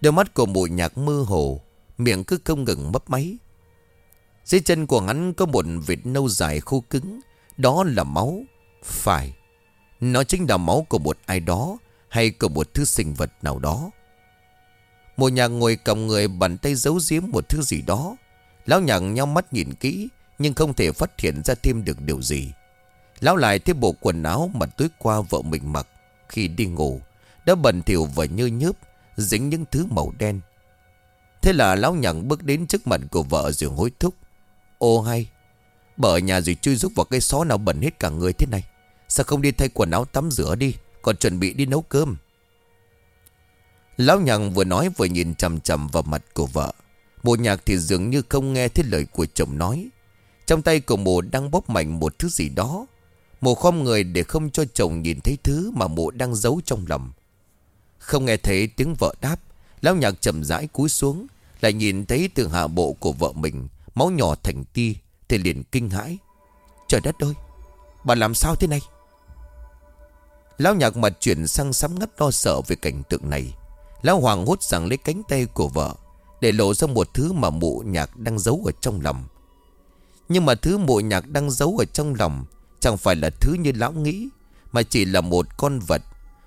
Đôi mắt của mụ nhạc mơ hồ, Miệng cứ không ngừng mấp máy. Dưới chân của hắn có một vệt nâu dài khô cứng, Đó là máu. Phải, Nó chính là máu của một ai đó Hay của một thứ sinh vật nào đó. Mụ nhạc ngồi cầm người bàn tay giấu giếm một thứ gì đó. Lão nhạc nhau mắt nhìn kỹ, Nhưng không thể phát hiện ra thêm được điều gì. Lão lại thấy bộ quần áo mà tối qua vợ mình mặc Khi đi ngủ Đã bẩn thỉu và như nhớp, Dính những thứ màu đen. Thế là lão nhạc bước đến trước mặt của vợ rồi hối thúc, Ô hay Bà ở nhà rồi chui rúc vào cây xó nào bẩn hết cả người thế này? Sao không đi thay quần áo tắm rửa đi, Còn chuẩn bị đi nấu cơm? Lão nhạc vừa nói vừa nhìn chầm chầm vào mặt của vợ. Mộ nhạc thì dường như không nghe thấy lời của chồng nói. Trong tay của mộ đang bóp mạnh một thứ gì đó. Mộ khom người để không cho chồng nhìn thấy thứ mà mộ đang giấu trong lòng. Không nghe thấy tiếng vợ đáp, Lão nhạc chậm rãi cúi xuống, Lại nhìn thấy từ hạ bộ của vợ mình, Máu nhỏ thành ti, Thì liền kinh hãi. Trời đất ơi, Bà làm sao thế này? Lão nhạc mặt chuyển sang sắm ngắt lo sợ về cảnh tượng này. Lão Hoàng hốt rằng lấy cánh tay của vợ để lộ ra một thứ mà mụ nhạc đang giấu ở trong lòng. Nhưng mà thứ mụ nhạc đang giấu ở trong lòng Chẳng phải là thứ như lão nghĩ, Mà chỉ là một con vật,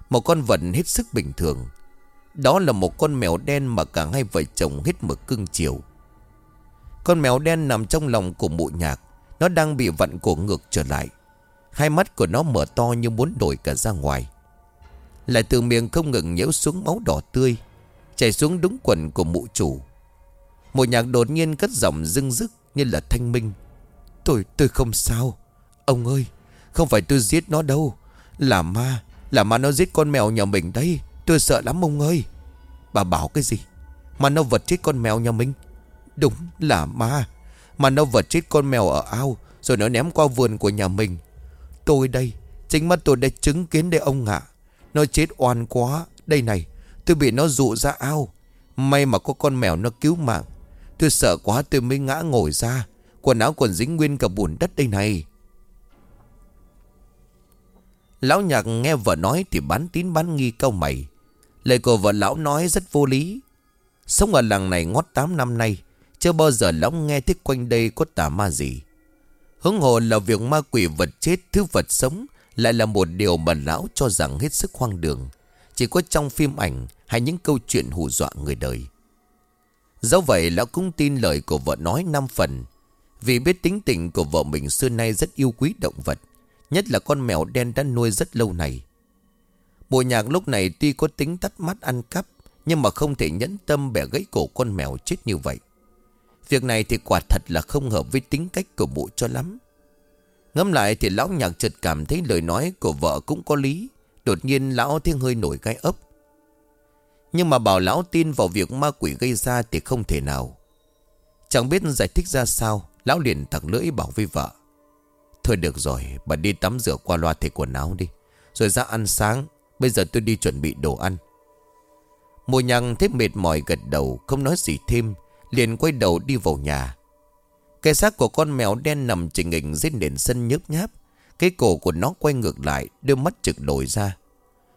Một con vật hết sức bình thường. Đó là một con mèo đen mà cả hai vợ chồng hết mực cưng chiều. Con mèo đen nằm trong lòng của mụ nhạc, Nó đang bị vặn cổ ngược trở lại. Hai mắt của nó mở to như muốn đổi cả ra ngoài. Lại từ miệng không ngừng nhễu xuống máu đỏ tươi. Chảy xuống đúng quần của mụ chủ. Một nhạc đột nhiên cất giọng dưng dứt Như là thanh minh. Tôi tôi không sao. Ông ơi, Không phải tôi giết nó đâu. Là ma Là ma nó giết con mèo nhà mình đây Tôi sợ lắm ông ơi. Bà bảo cái gì? Mà nó vật chết con mèo nhà mình. Đúng là ma. Mà nó vật chết con mèo ở ao, Rồi nó ném qua vườn của nhà mình. Tôi đây, Chính mắt tôi đã chứng kiến đây ông ạ. Nó chết oan quá. Đây này tôi bị nó dụ ra ao. May mà có con mèo nó cứu mạng. Tôi sợ quá tôi mới ngã ngồi ra. Quần áo còn dính nguyên cả bùn đất đây này. Lão nhạc nghe vợ nói thì bán tín bán nghi câu mày. Lời của vợ lão nói rất vô lý. Sống ở làng này ngót 8 năm nay, Chưa bao giờ lão nghe thích quanh đây có tà ma gì. Hướng hồ là việc ma quỷ vật chết, Thứ vật sống Lại là một điều mà lão cho rằng hết sức hoang đường. Chỉ có trong phim ảnh Hay những câu chuyện hù dọa người đời. Do vậy, lão cũng tin lời của vợ nói năm phần. Vì biết tính tình của vợ mình xưa nay rất yêu quý động vật, Nhất là con mèo đen đã nuôi rất lâu này. Bộ nhạc lúc này tuy có tính tắt mắt ăn cắp, Nhưng mà không thể nhẫn tâm bẻ gãy cổ con mèo chết như vậy. Việc này thì quả thật là không hợp với tính cách của bộ cho lắm. Ngâm lại thì lão nhạc chợt cảm thấy lời nói của vợ cũng có lý. Đột nhiên lão thấy hơi nổi gai ấp Nhưng mà bảo lão tin vào việc ma quỷ gây ra thì không thể nào. Chẳng biết giải thích ra sao, Lão liền thẳng lưỡi bảo với vợ. Thôi được rồi, Bà đi tắm rửa qua loa thay quần áo đi. Rồi ra ăn sáng, Bây giờ tôi đi chuẩn bị đồ ăn. Mùa nhằng thấy mệt mỏi gật đầu, Không nói gì thêm, Liền quay đầu đi vào nhà. Cái xác của con mèo đen nằm trình hình dưới nền sân nhớp nháp. Cái cổ của nó quay ngược lại Đôi mắt trực đổi ra.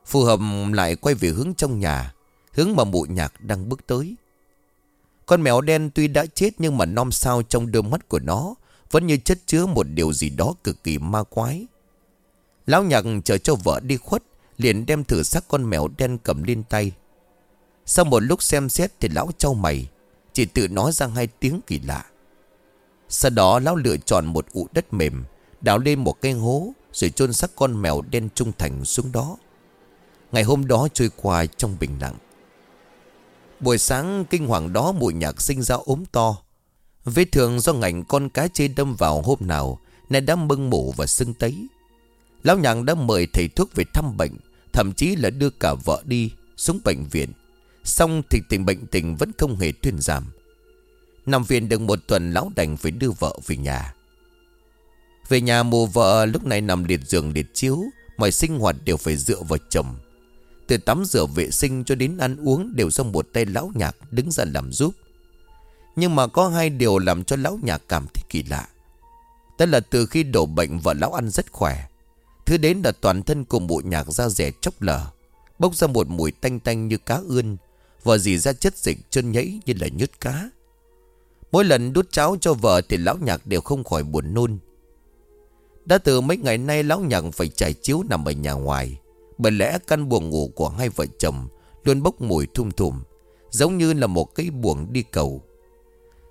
Phù hợp lại quay về hướng trong nhà, Hướng mà mụ nhạc đang bước tới. Con mèo đen tuy đã chết Nhưng mà non sao trong đôi mắt của nó Vẫn như chất chứa một điều gì đó cực kỳ ma quái. Lão nhạc chờ cho vợ đi khuất, Liền đem thử xác con mèo đen cầm lên tay. Sau một lúc xem xét thì lão trao mày, Chỉ tự nói ra hai tiếng kỳ lạ. Sau đó lão lựa chọn một ụ đất mềm Đào lên một cây hố Rồi chôn xác con mèo đen trung thành xuống đó. Ngày hôm đó trôi qua trong bình lặng. Buổi sáng kinh hoàng đó mụ nhạc sinh ra ốm to. Vết thương do ngành con cá chê đâm vào hôm nào nên đã mưng mủ và sưng tấy. Lão nhàng đã mời thầy thuốc về thăm bệnh, Thậm chí là đưa cả vợ đi Xuống bệnh viện. Xong thì tình bệnh tình vẫn không hề thuyên giảm. Nằm viện được một tuần, Lão đành phải đưa vợ về nhà. Về nhà mù vợ, lúc này nằm liệt giường liệt chiếu, Mọi sinh hoạt đều phải dựa vào chồng. Từ tắm rửa vệ sinh cho đến ăn uống Đều do một tay lão nhạc đứng ra làm giúp. Nhưng mà có hai điều làm cho lão nhạc cảm thấy kỳ lạ. Đó là từ khi đổ bệnh, vợ lão ăn rất khỏe. Thứ đến là toàn thân cùng bộ nhạc da rẻ chốc lở, Bốc ra một mùi tanh tanh như cá ươn, Và dì ra chất dịch chân nhảy như là nhút cá. Mỗi lần đút cháo cho vợ Thì lão nhạc đều không khỏi buồn nôn. Đã từ mấy ngày nay Lão nhạc phải trải chiếu nằm ở nhà ngoài Bởi lẽ căn buồng ngủ của hai vợ chồng Luôn bốc mùi thum thùm Giống như là một cái buồng đi cầu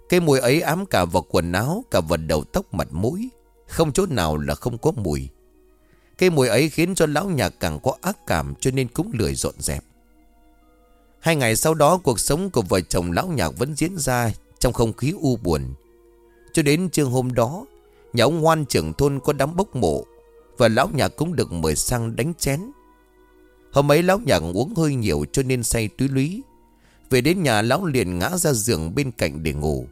Cái mùi ấy ám cả vào quần áo Cả vào đầu tóc mặt mũi Không chỗ nào là không có mùi cái mùi ấy khiến cho lão nhà càng có ác cảm cho nên cũng lười dọn dẹp. Hai ngày sau đó cuộc sống của vợ chồng lão nhạc vẫn diễn ra trong không khí u buồn. Cho đến trưa hôm đó, nhà ông Hoan trưởng thôn có đám bốc mộ và lão nhà cũng được mời sang đánh chén. Hôm ấy lão nhạc uống hơi nhiều cho nên say túy lúy. Về đến nhà lão liền ngã ra giường bên cạnh để ngủ.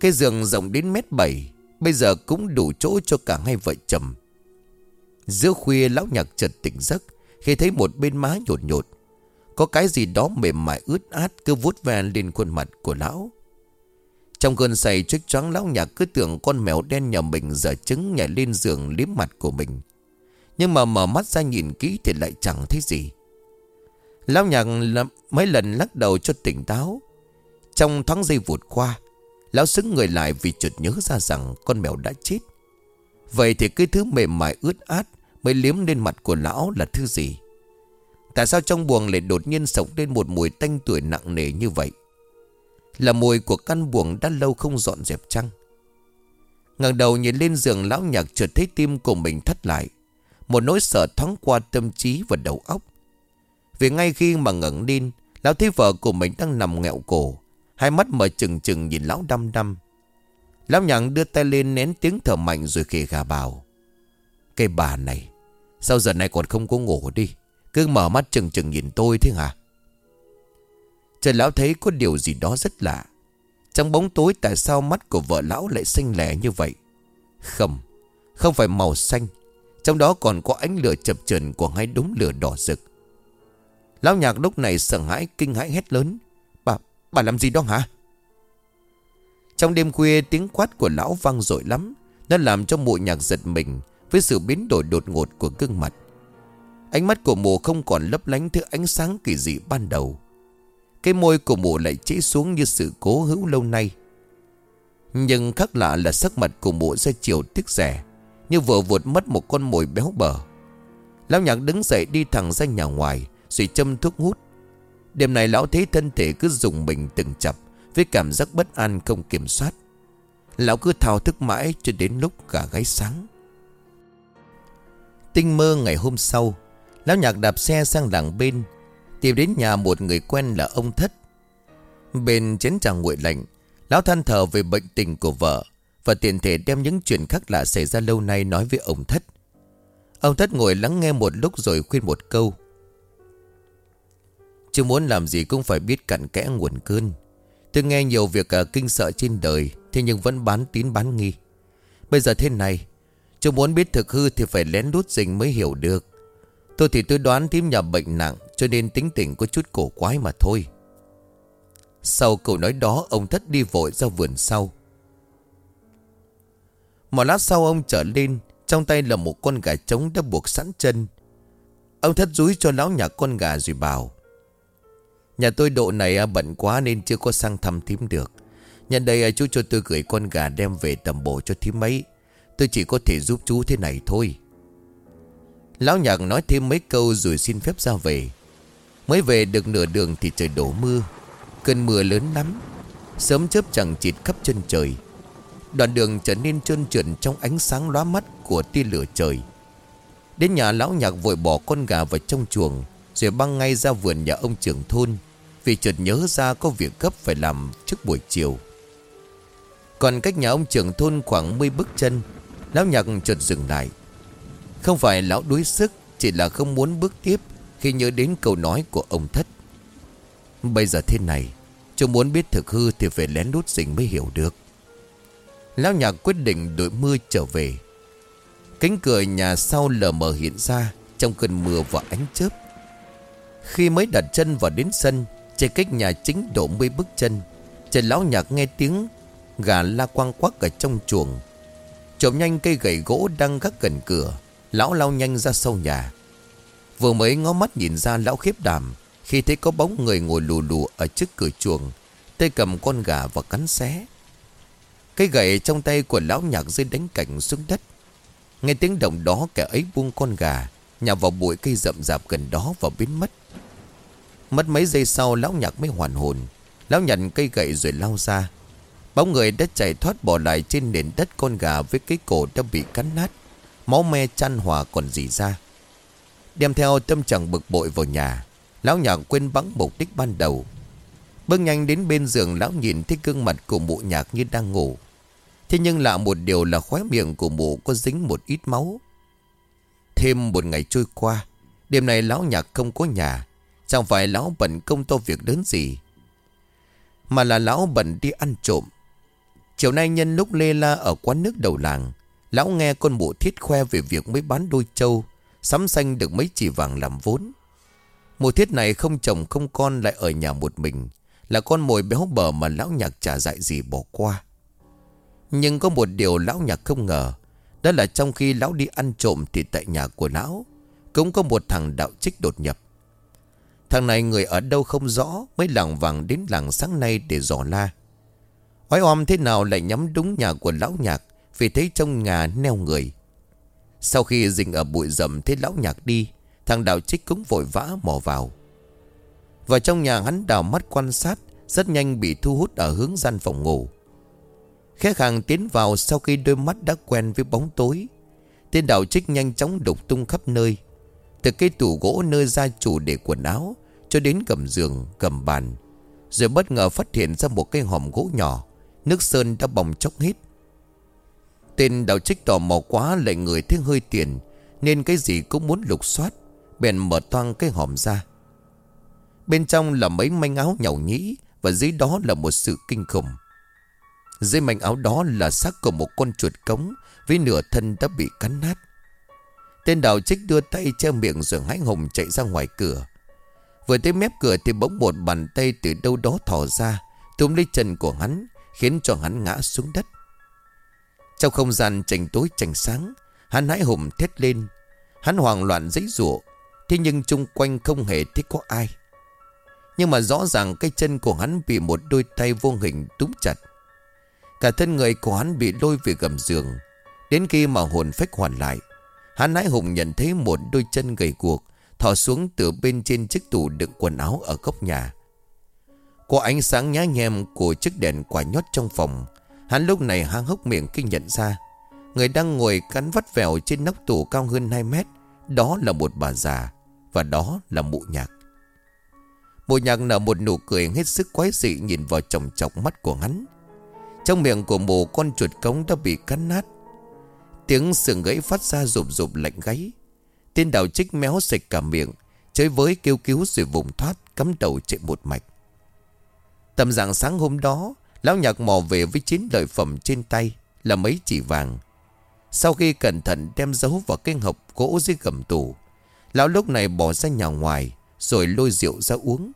Cái giường rộng đến mét bảy, bây giờ cũng đủ chỗ cho cả hai vợ chồng. Giữa khuya lão nhạc chợt tỉnh giấc Khi thấy một bên má nhột nhột Có cái gì đó mềm mại ướt át Cứ vuốt ve lên khuôn mặt của lão trong cơn say trích choáng, lão nhạc cứ tưởng con mèo đen nhà mình giờ trứng nhảy lên giường liếm mặt của mình. Nhưng mà mở mắt ra nhìn kỹ thì lại chẳng thấy gì. Lão nhạc mấy lần lắc đầu cho tỉnh táo. Trong thoáng giây vụt qua, Lão xứng người lại vì chợt nhớ ra rằng con mèo đã chết. Vậy thì cái thứ mềm mại ướt át Mới liếm lên mặt của lão là thứ gì? Tại sao trong buồng lại đột nhiên sống lên một mùi tanh tuổi nặng nề như vậy? Là mùi của căn buồng đã lâu không dọn dẹp chăng? Ngẩng đầu nhìn lên giường, lão nhạc chợt thấy tim của mình thắt lại. Một nỗi sợ thoáng qua tâm trí và đầu óc. Vì ngay khi mà ngẩng lên, Lão thấy vợ của mình đang nằm nghẹo cổ. Hai mắt mở chừng chừng nhìn lão đăm đăm. Lão nhạc đưa tay lên nén tiếng thở mạnh rồi khề gà bảo, cái bà này, Sao giờ này còn không có ngủ đi? Cứ mở mắt chừng chừng nhìn tôi thế hả? Trời lão thấy có điều gì đó rất lạ. Trong bóng tối tại sao mắt của vợ lão lại xanh lẻ như vậy? Không Không phải màu xanh. Trong đó còn có ánh lửa chập chờn của hai đống lửa đỏ rực. Lão nhạc lúc này sợ hãi kinh hãi hét lớn. Bà, bà làm gì đó hả? Trong đêm khuya tiếng quát của lão vang dội lắm. Nó làm cho mụ nhạc giật mình với sự biến đổi đột ngột của gương mặt. Ánh mắt của mụ không còn lấp lánh thứ ánh sáng kỳ dị ban đầu. Cái môi của mụ lại chế xuống như sự cố hữu lâu nay. Nhưng khác lạ là sắc mặt của mụ ra chiều tiếc rẻ, Như vừa vụt mất một con mồi béo bở. Lão nhạc đứng dậy đi thẳng ra nhà ngoài, Rồi châm thuốc hút. Đêm này lão thấy thân thể cứ dùng mình từng chập, Với cảm giác bất an không kiểm soát. Lão cứ thao thức mãi cho đến lúc cả gáy sáng. Tinh mơ ngày hôm sau, Lão nhạc đạp xe sang làng bên Tìm đến nhà một người quen là ông Thất. Bên chén trà nguội lạnh, Lão than thở về bệnh tình của vợ Và tiện thể đem những chuyện khác lạ xảy ra lâu nay nói với ông Thất. Ông Thất ngồi lắng nghe một lúc rồi khuyên một câu. Chứ muốn làm gì cũng phải biết cặn kẽ nguồn cơn. Tôi nghe nhiều việc cả kinh sợ trên đời, Thế nhưng vẫn bán tín bán nghi. Bây giờ thế này chưa muốn biết thực hư thì phải lén lút dình mới hiểu được. Tôi thì tôi đoán tím nhà bệnh nặng cho nên tính tình có chút cổ quái mà thôi. Sau câu nói đó, Ông thất đi vội ra vườn sau. Một lát sau, ông trở lên. Trong tay là một con gà trống đã buộc sẵn chân. Ông thất rúi cho lão nhà con gà rồi bảo, Nhà tôi độ này à, bận quá nên chưa có sang thăm thím được. Nhân đây à, chú cho tôi gửi con gà đem về tầm bổ cho thím mấy Tôi chỉ có thể giúp chú thế này thôi. Lão nhạc nói thêm mấy câu rồi xin phép ra về. Mới về được nửa đường thì trời đổ mưa. Cơn mưa lớn lắm. Sớm chớp chẳng chịt khắp chân trời. Đoạn đường trở nên trơn trượt trong ánh sáng lóa mắt của tia lửa trời. Đến nhà lão nhạc vội bỏ con gà vào trong chuồng, Rồi băng ngay ra vườn nhà ông trưởng thôn, Vì chợt nhớ ra có việc gấp phải làm trước buổi chiều. Còn cách nhà ông trưởng thôn khoảng 10 bước chân, Lão nhạc chợt dừng lại. Không phải lão đuối sức, Chỉ là không muốn bước tiếp khi nhớ đến câu nói của ông thất. Bây giờ thế này, Chú muốn biết thực hư thì phải lén lút dình mới hiểu được. Lão nhạc quyết định đội mưa trở về. Cánh cửa nhà sau lờ mờ hiện ra, Trong cơn mưa và ánh chớp. Khi mới đặt chân vào đến sân, Trên cách nhà chính độ mươi bước chân Trời lão nhạc nghe tiếng Gà la quang quắc ở trong chuồng. Trộm nhanh cây gậy gỗ đang gác gần cửa, Lão lao nhanh ra sau nhà. Vừa mới ngó mắt nhìn ra lão khiếp đảm, Khi thấy có bóng người ngồi lù lù Ở trước cửa chuồng, Tay cầm con gà và cắn xé. Cây gậy trong tay của lão nhạc rơi đánh cảnh xuống đất. Nghe tiếng động đó, kẻ ấy buông con gà, Nhào vào bụi cây rậm rạp gần đó và biến mất. Mất mấy giây sau, lão nhạc mới hoàn hồn. Lão nhận cây gậy rồi lao ra. Bóng người đã chạy thoát bỏ lại trên nền đất con gà với cái cổ đã bị cắn nát. Máu me chăn hòa còn gì ra. Đem theo tâm trạng bực bội vào nhà. Lão nhà quên bắn mục đích ban đầu. Bước nhanh đến bên giường, lão nhìn thấy gương mặt của mụ nhạc như đang ngủ. Thế nhưng lạ một điều là khóe miệng của mụ có dính một ít máu. Thêm một ngày trôi qua. Đêm này lão nhạc không có nhà. Chẳng phải lão bận công to việc lớn gì. Mà là lão bận đi ăn trộm. Chiều nay nhân lúc lê la ở quán nước đầu làng, Lão nghe con mụ thiết khoe về việc mới bán đôi trâu Sắm xanh được mấy chỉ vàng làm vốn. Mùa thiết này không chồng, không con lại ở nhà một mình. Là con mồi béo bở mà lão nhạc trả dại gì bỏ qua. Nhưng có một điều lão nhạc không ngờ, Đó là trong khi lão đi ăn trộm thì tại nhà của lão, Cũng có một thằng đạo trích đột nhập. Thằng này người ở đâu không rõ Mới làng vàng đến làng sáng nay để dò la. Oái oăm thế nào lại nhắm đúng nhà của lão nhạc, Vì thấy trong nhà neo người. Sau khi dình ở bụi rậm thấy lão nhạc đi Thằng đạo trích cũng vội vã mò vào. Vào trong nhà hắn đào mắt quan sát Rất nhanh bị thu hút ở hướng gian phòng ngủ. Khẽ hàng tiến vào sau khi đôi mắt đã quen với bóng tối. Tên đạo trích nhanh chóng đục tung khắp nơi Từ cây tủ gỗ nơi gia chủ để quần áo Cho đến gầm giường, gầm bàn. Rồi bất ngờ phát hiện ra một cây hòm gỗ nhỏ Nước sơn đã bỏng chốc hết. Tên đạo trích tò mò quá lại người thấy hơi tiền, Nên cái gì cũng muốn lục soát, Bèn mở toang cái hòm ra. Bên trong là mấy manh áo nhàu nhĩ Và dưới đó là một sự kinh khủng. Dưới manh áo đó là xác của một con chuột cống, Với nửa thân đã bị cắn nát. Tên đạo trích đưa tay che miệng rồi hãi hùng chạy ra ngoài cửa. Vừa tới mép cửa thì bỗng một bàn tay từ đâu đó thò ra, Túm lấy chân của hắn, Khiến cho hắn ngã xuống đất. Trong không gian chành tối chành sáng, Hắn hãi hùng thét lên. Hắn hoảng loạn dãy rủa, Thế nhưng chung quanh không hề thấy có ai. Nhưng mà rõ ràng cái chân của hắn bị một đôi tay vô hình túm chặt. Cả thân người của hắn bị lôi về gầm giường. Đến khi mà hồn phách hoàn lại, Hắn hãi hùng nhận thấy một đôi chân gầy guộc Thò xuống từ bên trên chiếc tủ đựng quần áo ở góc nhà. Có ánh sáng nhá nhem của chiếc đèn quả nhót trong phòng Hắn lúc này hang hốc miệng kinh nhận ra, Người đang ngồi cắn vắt vẻo trên nóc tủ cao hơn 2 mét, Đó là một bà già Và đó là mụ nhạc. Mụ nhạc nở một nụ cười hết sức quái dị nhìn vào chồng chọc mắt của hắn. Trong miệng của mụ, con chuột cống đã bị cắn nát. Tiếng sừng gãy phát ra rụp rụp lạnh gáy. Tên đào trích méo sạch cả miệng Chơi với kêu cứu rồi vùng thoát, Cắm đầu chạy một mạch. Tầm dạng sáng hôm đó Lão nhạc mò về với chín lợi phẩm trên tay, Là mấy chỉ vàng. Sau khi cẩn thận đem giấu vào cái hộp gỗ dưới gầm tủ, Lão lúc này bỏ ra nhà ngoài, Rồi lôi rượu ra uống.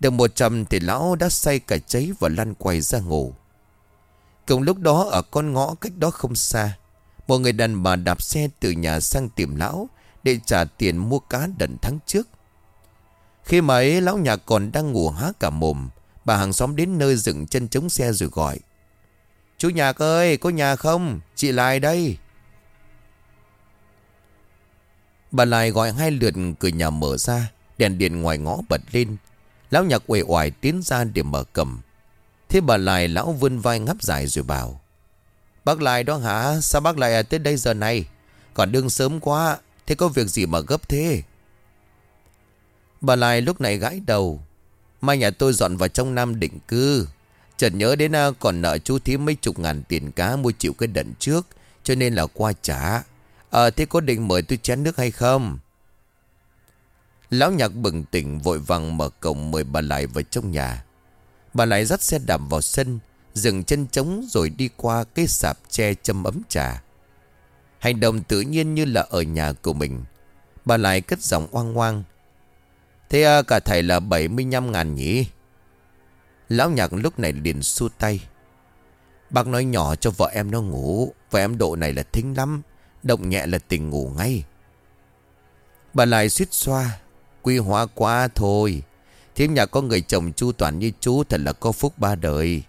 Được một trăm thì lão đã say cả cháy Và lăn quay ra ngủ. Cùng lúc đó, ở con ngõ cách đó không xa, một người đàn bà đạp xe từ nhà sang tìm lão Để trả tiền mua cá đần tháng trước. Khi mà ấy, lão nhà còn đang ngủ há cả mồm Bà hàng xóm đến nơi dựng chân chống xe rồi gọi. Chú nhạc ơi, có nhà không? Chị lại đây. Bà lại gọi hai lượt cửa nhà mở ra, Đèn điện ngoài ngõ bật lên. Lão nhạc uể oải tiến ra để mở cầm. Thế bà lại lão vươn vai ngắp dài rồi bảo, Bác lại đó hả? Sao bác lại tới đây giờ này? Còn đương sớm quá, Thế có việc gì mà gấp thế? Bà lại lúc này gãi đầu Mai nhà tôi dọn vào trong Nam định cư. Chợt nhớ đến à, còn nợ chú thím mấy chục ngàn tiền cá mua chịu cái đận trước Cho nên là qua trả. Ờ thế có định mời tôi chén nước hay không? Lão nhạc bừng tỉnh vội vàng mở cổng mời bà lại vào trong nhà. Bà lại dắt xe đạp vào sân Dừng chân trống rồi đi qua cái sạp che châm ấm trà. Hành động tự nhiên như là ở nhà của mình. Bà lại cất giọng oang oang. Thế à, cả thầy là 75 ngàn nhỉ? Lão nhạc lúc này liền xu tay. Bác nói nhỏ cho vợ em nó ngủ vợ em độ này là thính lắm Động nhẹ là tình ngủ ngay. Bà lại suýt xoa Quy hóa quá thôi. Thiếm nhà có người chồng chu toàn như chú Thật là có phúc ba đời.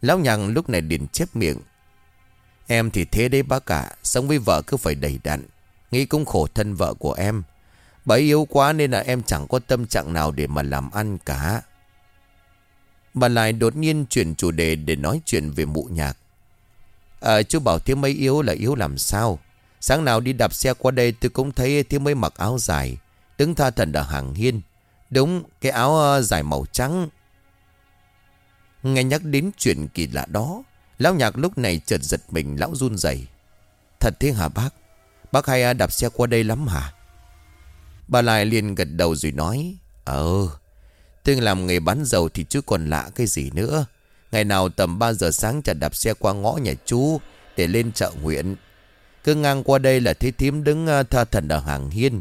Lão nhạc lúc này liền chép miệng. Em thì thế đấy bác cả Sống với vợ cứ phải đầy đặn Nghĩ cũng khổ thân vợ của em. Bà yếu quá nên là em chẳng có tâm trạng nào để mà làm ăn cả. Bà lại đột nhiên chuyển chủ đề để nói chuyện về mụ nhạc. À chú bảo thiếu mấy yếu là yếu làm sao? Sáng nào đi đạp xe qua đây tôi cũng thấy thiếu mấy mặc áo dài. Đứng tha thần ở hàng hiên. Đúng, cái áo ờ, dài màu trắng. Nghe nhắc đến chuyện kỳ lạ đó, Lão nhạc lúc này chợt giật mình, lão run rẩy. Thật thế hả bác? Bác hay ờ, đạp xe qua đây lắm hả? Bà lại liền gật đầu rồi nói Ờ Tương làm nghề bán dầu thì chứ còn lạ cái gì nữa. Ngày nào tầm 3 giờ sáng chả đạp xe qua ngõ nhà chú Để lên chợ huyện. Cứ ngang qua đây là thấy thím đứng à, tha thần ở hàng hiên.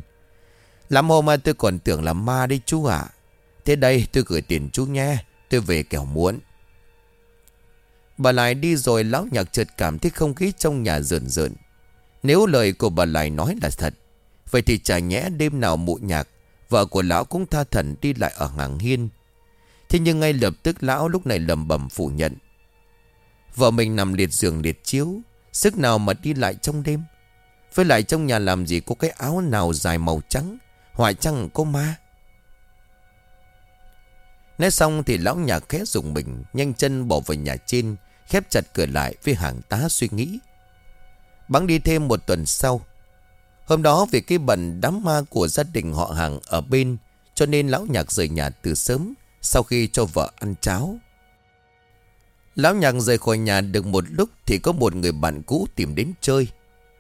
Lắm hôm à, tôi còn tưởng là ma đấy chú ạ. Thế đây, tôi gửi tiền chú nhé, Tôi về kẻo muộn. Bà lại đi rồi, lão nhạc chợt cảm thấy không khí trong nhà rợn rợn. Nếu lời của bà lại nói là thật Vậy thì chả nhẽ đêm nào mụ nhạc, Vợ của lão cũng tha thần đi lại ở hàng hiên. Thế nhưng ngay lập tức lão lúc này lầm bầm phủ nhận. Vợ mình nằm liệt giường liệt chiếu, Sức nào mà đi lại trong đêm? Với lại trong nhà làm gì có cái áo nào dài màu trắng Hoài chăng có ma? Nói xong thì lão nhà khẽ dùng mình, Nhanh chân bỏ vào nhà trên, Khép chặt cửa lại với hàng tá suy nghĩ. Bắn đi thêm một tuần sau Hôm đó vì cái bẩn đám ma của gia đình họ hàng ở bên, Cho nên lão nhạc rời nhà từ sớm, Sau khi cho vợ ăn cháo. Lão nhạc rời khỏi nhà được một lúc Thì có một người bạn cũ tìm đến chơi.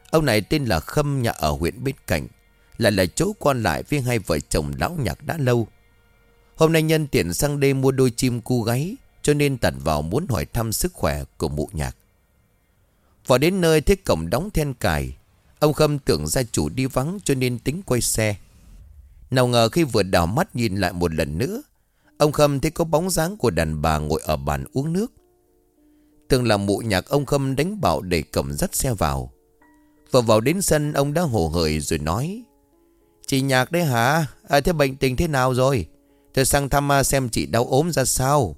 Ông này tên là Khâm, nhà ở huyện bên cạnh, Lại là chỗ quan lại với hai vợ chồng lão nhạc đã lâu. Hôm nay nhân tiện sang đây mua đôi chim cu gáy, cho nên tật vào muốn hỏi thăm sức khỏe của mụ nhạc. Vào đến nơi thấy cổng đóng then cài Ông Khâm tưởng gia chủ đi vắng cho nên tính quay xe. Nào ngờ khi vừa đảo mắt nhìn lại một lần nữa Ông Khâm thấy có bóng dáng của đàn bà ngồi ở bàn uống nước. Tưởng là mụ nhạc ông Khâm đánh bảo để cầm dắt xe vào. Vừa vào đến sân ông đã hồ hởi rồi nói Chị nhạc đấy hả? À, thế bệnh tình thế nào rồi? Tôi sang thăm à, xem chị đau ốm ra sao.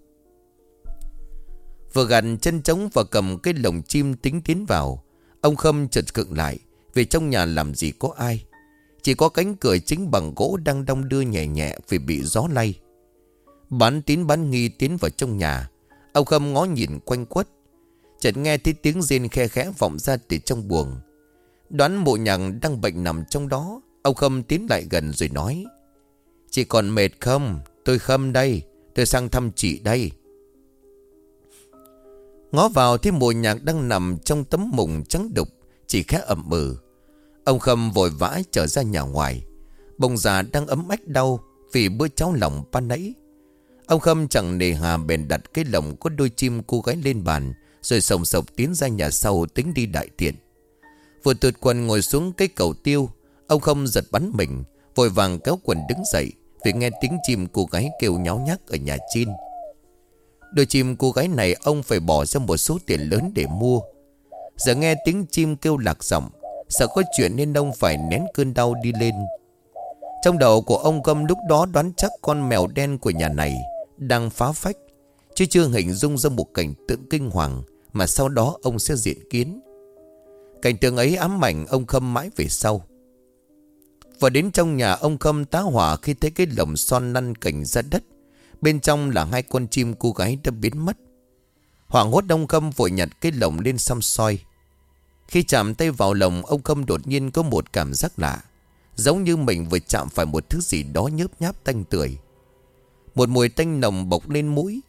Vừa gặn chân trống và cầm cái lồng chim tính tiến vào Ông Khâm chợt cựng lại. Vì trong nhà làm gì có ai. Chỉ có cánh cửa chính bằng gỗ đang đong đưa nhẹ nhẹ Vì bị gió lay. Bán tín bán nghi tiến vào trong nhà. Ông Khâm ngó nhìn quanh quất. Chợt nghe thấy tiếng rên khe khẽ vọng ra từ trong buồng. Đoán mộ nhằng đang bệnh nằm trong đó. Ông Khâm tiến lại gần rồi nói, Chị còn mệt không? Tôi Khâm đây. Tôi sang thăm chị đây. Ngó vào thấy mùa nhạc đang nằm trong tấm mùng trắng đục. Chỉ khẽ ẩm mừ. Ông Khâm vội vã trở ra nhà ngoài. Bông già đang ấm ách đau Vì bữa cháu lòng ban nãy. Ông Khâm chẳng nề hà bèn đặt cái lồng có đôi chim cô gái lên bàn, Rồi sồng sộc tiến ra nhà sau tính đi đại tiện. Vừa tuyệt quần ngồi xuống cái cầu tiêu, Ông khâm giật bắn mình, Vội vàng kéo quần đứng dậy Vì nghe tiếng chim cô gái kêu nháo nhác ở nhà chim Đôi chim cô gái này ông phải bỏ ra một số tiền lớn để mua. Giờ nghe tiếng chim kêu lạc giọng, Sợ có chuyện nên ông phải nén cơn đau đi lên. Trong đầu của ông Gâm lúc đó đoán chắc con mèo đen của nhà này Đang phá phách, Chứ chưa hình dung ra một cảnh tượng kinh hoàng Mà sau đó ông sẽ diện kiến. Cảnh tượng ấy ám ảnh ông Khâm mãi về sau. Và đến trong nhà ông Khâm tá hỏa khi thấy cái lồng son năn cảnh ra đất, Bên trong là hai con chim cô gái đã biến mất. Hoàng hốt ông Khâm vội nhặt cái lồng lên xăm soi. Khi chạm tay vào lồng Ông Khâm đột nhiên có một cảm giác lạ, Giống như mình vừa chạm phải một thứ gì đó nhớp nháp tanh tưởi. Một mùi tanh nồng bộc lên mũi.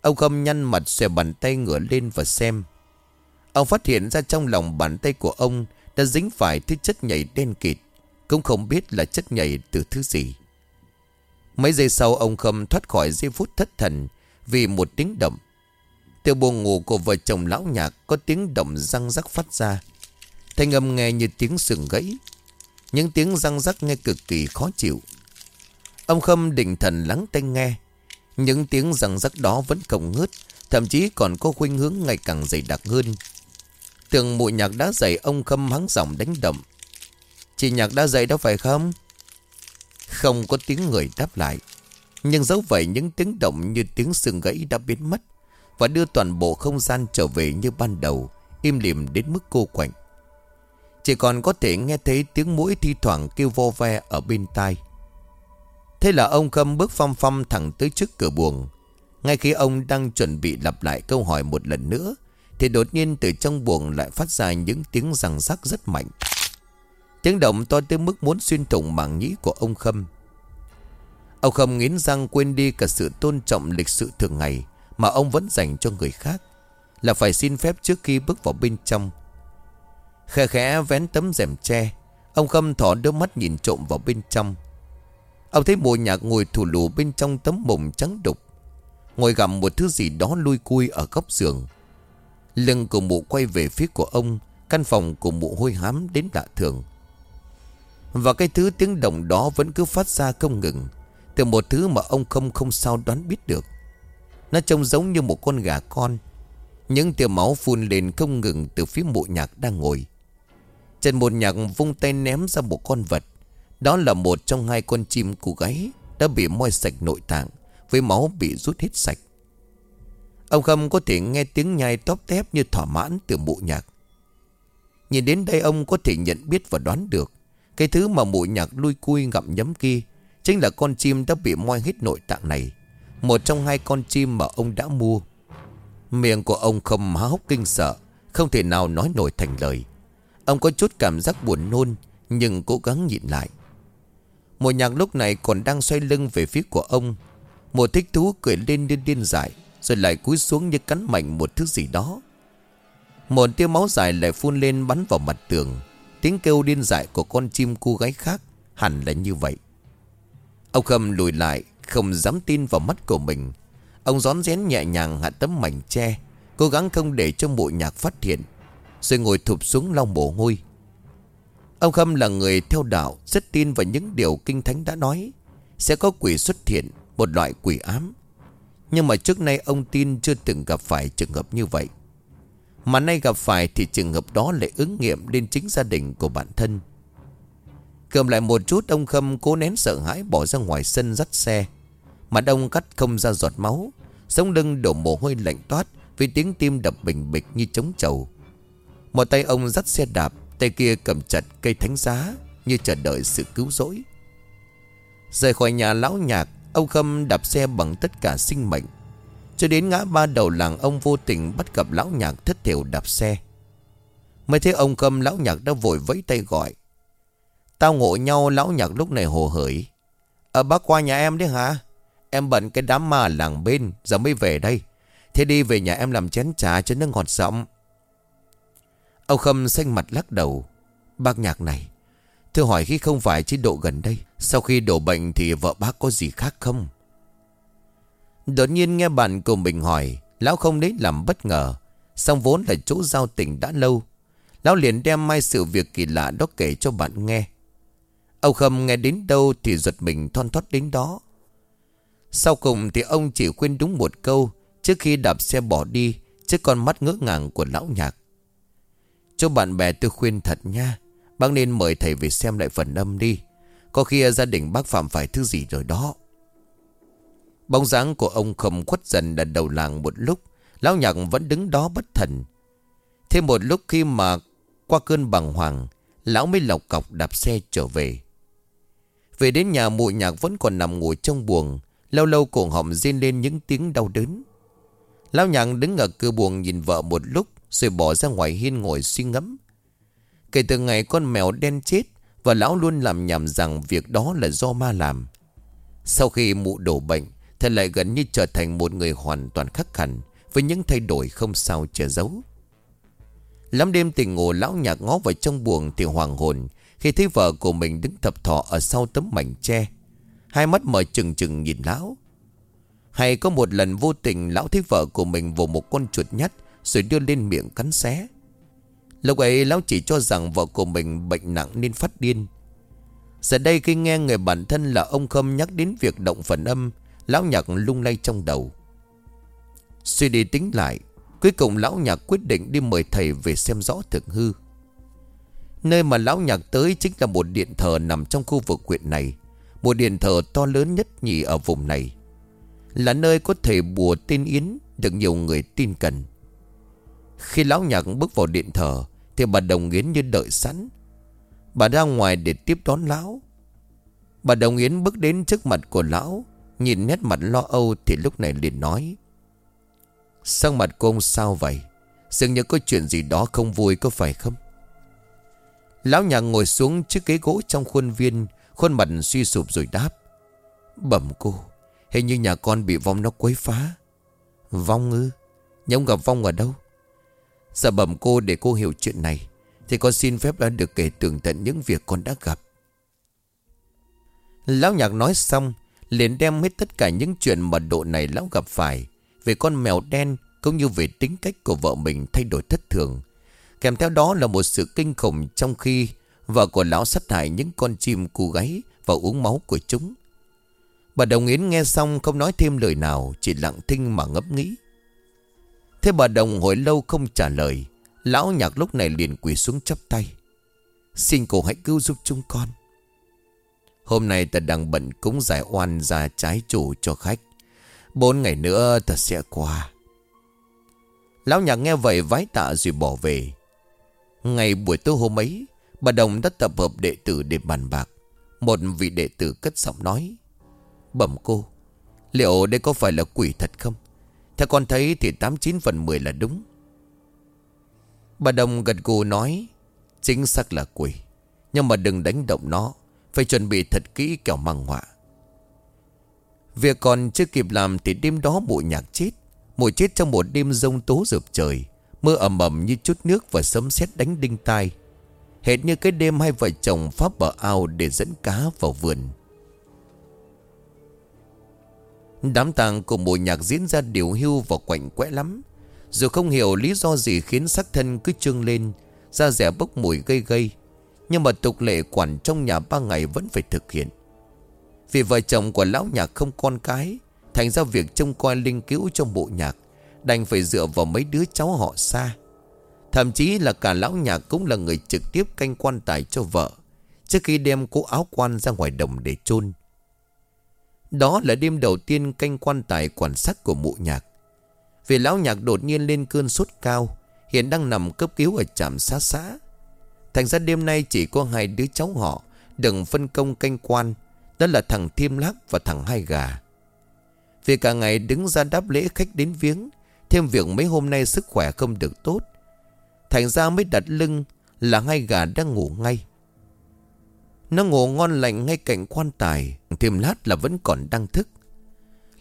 Ông Khâm nhăn mặt xòe bàn tay ngửa lên và xem. Ông phát hiện ra trong lòng bàn tay của ông Đã dính phải thứ chất nhảy đen kịt, Cũng không biết là chất nhảy từ thứ gì. Mấy giây sau, ông Khâm thoát khỏi giây phút thất thần Vì một tiếng động. Từ buồng ngủ của vợ chồng lão nhạc Có tiếng động răng rắc phát ra. Thanh âm nghe như tiếng sừng gãy. Những tiếng răng rắc nghe cực kỳ khó chịu. Ông Khâm định thần lắng tai nghe. Những tiếng răng rắc đó vẫn không ngớt, Thậm chí còn có khuynh hướng ngày càng dày đặc hơn. Tường mụ nhạc đã dậy ông Khâm hắng giọng đánh đậm. Chị nhạc đã dậy đó phải không? Không có tiếng người đáp lại. Nhưng dấu vậy những tiếng động như tiếng xương gãy đã biến mất. Và đưa toàn bộ không gian trở về như ban đầu, Im lìm đến mức cô quạnh. Chỉ còn có thể nghe thấy tiếng mũi thi thoảng kêu vo ve ở bên tai. Thế là ông Khâm bước phong phong thẳng tới trước cửa buồng. Ngay khi ông đang chuẩn bị lặp lại câu hỏi một lần nữa, Thì đột nhiên từ trong buồng lại phát ra những tiếng răng rắc rất mạnh. Tiếng động to tới mức muốn xuyên thủng mảng nhĩ của ông Khâm. Ông Khâm nghiến răng quên đi cả sự tôn trọng lịch sự thường ngày mà ông vẫn dành cho người khác, Là phải xin phép trước khi bước vào bên trong. Khẽ khẽ vén tấm rèm tre, Ông Khâm thỏ đôi mắt nhìn trộm vào bên trong. Ông thấy mùa nhạc ngồi thủ lù bên trong tấm mùng trắng đục, Ngồi gặm một thứ gì đó lui cui ở góc giường. Lưng của mụ quay về phía của ông, Căn phòng của mụ hôi hám đến lạ thường. Và cái thứ tiếng động đó vẫn cứ phát ra không ngừng, Từ một thứ mà ông không không sao đoán biết được. Nó trông giống như một con gà con. Những tia máu phun lên không ngừng từ phía mụ nhạc đang ngồi. Trần một nhạc vung tay ném ra một con vật. Đó là một trong hai con chim cô gái Đã bị moi sạch nội tạng, Với máu bị rút hết sạch. Ông Khâm có thể nghe tiếng nhai tóp tép như thỏa mãn từ mụ nhạc. Nhìn đến đây ông có thể nhận biết và đoán được, cái thứ mà mụ nhạc lui cui ngậm nhấm kia Chính là con chim đã bị moi hết nội tạng này. Một trong hai con chim mà ông đã mua. Miệng của ông không há hốc kinh sợ, Không thể nào nói nổi thành lời. Ông có chút cảm giác buồn nôn, Nhưng cố gắng nhịn lại. Mùa nhạc lúc này còn đang xoay lưng về phía của ông. Mùa thích thú cười lên điên điên dại, Rồi lại cúi xuống như cắn mạnh một thứ gì đó. Một tia máu dài lại phun lên bắn vào mặt tường. Tiếng kêu điên dại của con chim cô gái khác Hẳn là như vậy. Ông Khâm lùi lại không dám tin vào mắt của mình. Ông gión rén nhẹ nhàng hạ tấm mảnh tre, Cố gắng không để cho bộ nhạc phát hiện, Rồi ngồi thụp xuống lau mồ hôi. Ông Khâm là người theo đạo, Rất tin vào những điều kinh thánh đã nói, Sẽ có quỷ xuất hiện, Một loại quỷ ám. Nhưng mà trước nay ông tin chưa từng gặp phải trường hợp như vậy. Mà nay gặp phải thì trường hợp đó lại ứng nghiệm lên chính gia đình của bản thân. Cầm lại một chút, ông Khâm cố nén sợ hãi bỏ ra ngoài sân dắt xe. Mặt ông cắt không ra giọt máu. Sống lưng đổ mồ hôi lạnh toát vì tiếng tim đập bình bịch như trống trầu. Một tay ông dắt xe đạp, Tay kia cầm chặt cây thánh giá Như chờ đợi sự cứu rỗi. Rời khỏi nhà lão nhạc, Ông Khâm đạp xe bằng tất cả sinh mệnh. Cho đến ngã ba đầu làng, Ông vô tình bắt gặp lão nhạc thất thiểu đạp xe. Mới thấy ông Khâm, lão nhạc đã vội vẫy tay gọi. Tao ngộ nhau, lão nhạc lúc này hồ hởi. Ờ bác qua nhà em đấy hả? Em bận cái đám ma làng bên, Giờ mới về đây. Thế đi về nhà em làm chén trà cho nó ngọt giọng. Ông Khâm xanh mặt lắc đầu. Bác nhạc này Thưa hỏi khi không phải chế độ gần đây, Sau khi đổ bệnh thì vợ bác có gì khác không? Đột nhiên nghe bạn của mình hỏi, Lão không lấy làm bất ngờ, Xong vốn là chỗ giao tình đã lâu. Lão liền đem mai sự việc kỳ lạ đó kể cho bạn nghe. Ông Khâm nghe đến đâu thì giật mình thon thoát đến đó. Sau cùng thì ông chỉ khuyên đúng một câu, Trước khi đạp xe bỏ đi Trước con mắt ngỡ ngàng của lão nhạc. Cho bạn bè tôi khuyên thật nha, Bác nên mời thầy về xem lại phần âm đi. Có khi gia đình bác phạm phải thứ gì rồi đó. Bóng dáng của ông khẩm khuất dần ở đầu làng một lúc, Lão nhạc vẫn đứng đó bất thần. Thêm một lúc khi mà qua cơn bằng hoàng, Lão mới lọc cọc đạp xe trở về. Về đến nhà, mụ nhạc vẫn còn nằm ngồi trong buồng Lâu lâu cổ họng rên lên những tiếng đau đớn. Lão nhạc đứng ở cửa buồng nhìn vợ một lúc, Rồi bỏ ra ngoài hiên ngồi suy ngẫm. Kể từ ngày con mèo đen chết, Và lão luôn làm nhầm rằng việc đó là do ma làm. Sau khi mụ đổ bệnh thầy lại gần như trở thành một người hoàn toàn khắc hẳn, Với những thay đổi không sao che giấu. Lắm đêm tỉnh ngủ, lão nhạc ngó vào trong buồng thì hoàng hồn, Khi thấy vợ của mình đứng thập thọ ở sau tấm mảnh tre. Hai mắt mở chừng chừng nhìn lão. Hay có một lần vô tình lão thấy vợ của mình vồ một con chuột nhắt, Rồi đưa lên miệng cắn xé. Lúc ấy lão chỉ cho rằng vợ của mình bệnh nặng nên phát điên. Giờ đây khi nghe người bản thân là ông Khâm nhắc đến việc động phần âm, Lão nhạc lung lay trong đầu. Suy đi tính lại, Cuối cùng lão nhạc quyết định đi mời thầy về xem rõ thực hư. Nơi mà lão nhạc tới chính là một điện thờ nằm trong khu vực huyện này. Một điện thờ to lớn nhất nhì ở vùng này, Là nơi có thể bùa tên Yến được nhiều người tin cần. Khi lão nhạc bước vào điện thờ, Thì bà Đồng Yến như đợi sẵn. Bà ra ngoài để tiếp đón lão. Bà Đồng Yến bước đến trước mặt của lão, Nhìn nét mặt lo âu thì lúc này liền nói, Sao mặt cô ông sao vậy? Dường như có chuyện gì đó không vui có phải không? Lão nhà ngồi xuống chiếc ghế gỗ trong khuôn viên Khuôn mặt suy sụp rồi đáp. Bẩm cô, Hình như nhà con bị vong nó quấy phá. Vong ư? Nhưng gặp vong ở đâu? Dạ bẩm cô để cô hiểu chuyện này, Thì con xin phép đã được kể tường tận những việc con đã gặp. Lão nhạc nói xong, liền đem hết tất cả những chuyện mà độ này lão gặp phải về con mèo đen cũng như về tính cách của vợ mình thay đổi thất thường. Kèm theo đó là một sự kinh khủng trong khi vợ của lão sát hại những con chim cu gáy và uống máu của chúng. Bà Đồng Yến nghe xong không nói thêm lời nào, chỉ lặng thinh mà ngẫm nghĩ. Thế bà Đồng hồi lâu không trả lời, lão nhạc lúc này liền quỳ xuống chắp tay. Xin cô hãy cứu giúp chúng con. Hôm nay ta đang bận cúng giải oan ra trái chủ cho khách. Bốn ngày nữa ta sẽ qua Lão nhạc nghe vậy vái tạ rồi bỏ về Ngày buổi tối hôm ấy Bà Đồng đã tập hợp đệ tử để bàn bạc. Một vị đệ tử cất giọng nói, Bẩm cô, Liệu đây có phải là quỷ thật không? Theo con thấy thì 89 phần 10 là đúng. Bà Đồng gật gù nói, Chính xác là quỷ, Nhưng mà đừng đánh động nó, Phải chuẩn bị thật kỹ kẻo mang họa. Việc còn chưa kịp làm thì đêm đó mụ nhạc chết. Mụ chết trong một đêm rông tố rượp trời, Mưa ẩm ẩm như chút nước và sấm sét đánh đinh tai. Hệt như cái đêm hai vợ chồng pháp bờ ao để dẫn cá vào vườn. Đám tang của mùa nhạc diễn ra điều hưu và quạnh quẽ lắm. Dù không hiểu lý do gì khiến xác thân cứ trương lên, Da rẻ bốc mùi gây gây, Nhưng mà tục lệ quản trong nhà ba ngày vẫn phải thực hiện. Vì vợ chồng của lão nhạc không con cái, Thành ra việc trông coi linh cứu trong bộ nhạc, Đành phải dựa vào mấy đứa cháu họ xa. Thậm chí là cả lão nhạc cũng là người trực tiếp canh quan tài cho vợ, Trước khi đem cố áo quan ra ngoài đồng để chôn. Đó là đêm đầu tiên canh quan tài quan sát của mụ nhạc. Vì lão nhạc đột nhiên lên cơn sốt cao, Hiện đang nằm cấp cứu ở trạm xá xã Thành ra đêm nay chỉ có hai đứa cháu họ Đừng phân công canh quan, Đó là thằng Thiêm Lắc và thằng Hai Gà. Vì cả ngày đứng ra đáp lễ khách đến viếng, Thêm việc mấy hôm nay sức khỏe không được tốt Thành ra mới đặt lưng Là hai gà đang ngủ ngay. Nó ngủ ngon lành ngay cạnh quan tài Thêm lát là vẫn còn đang thức.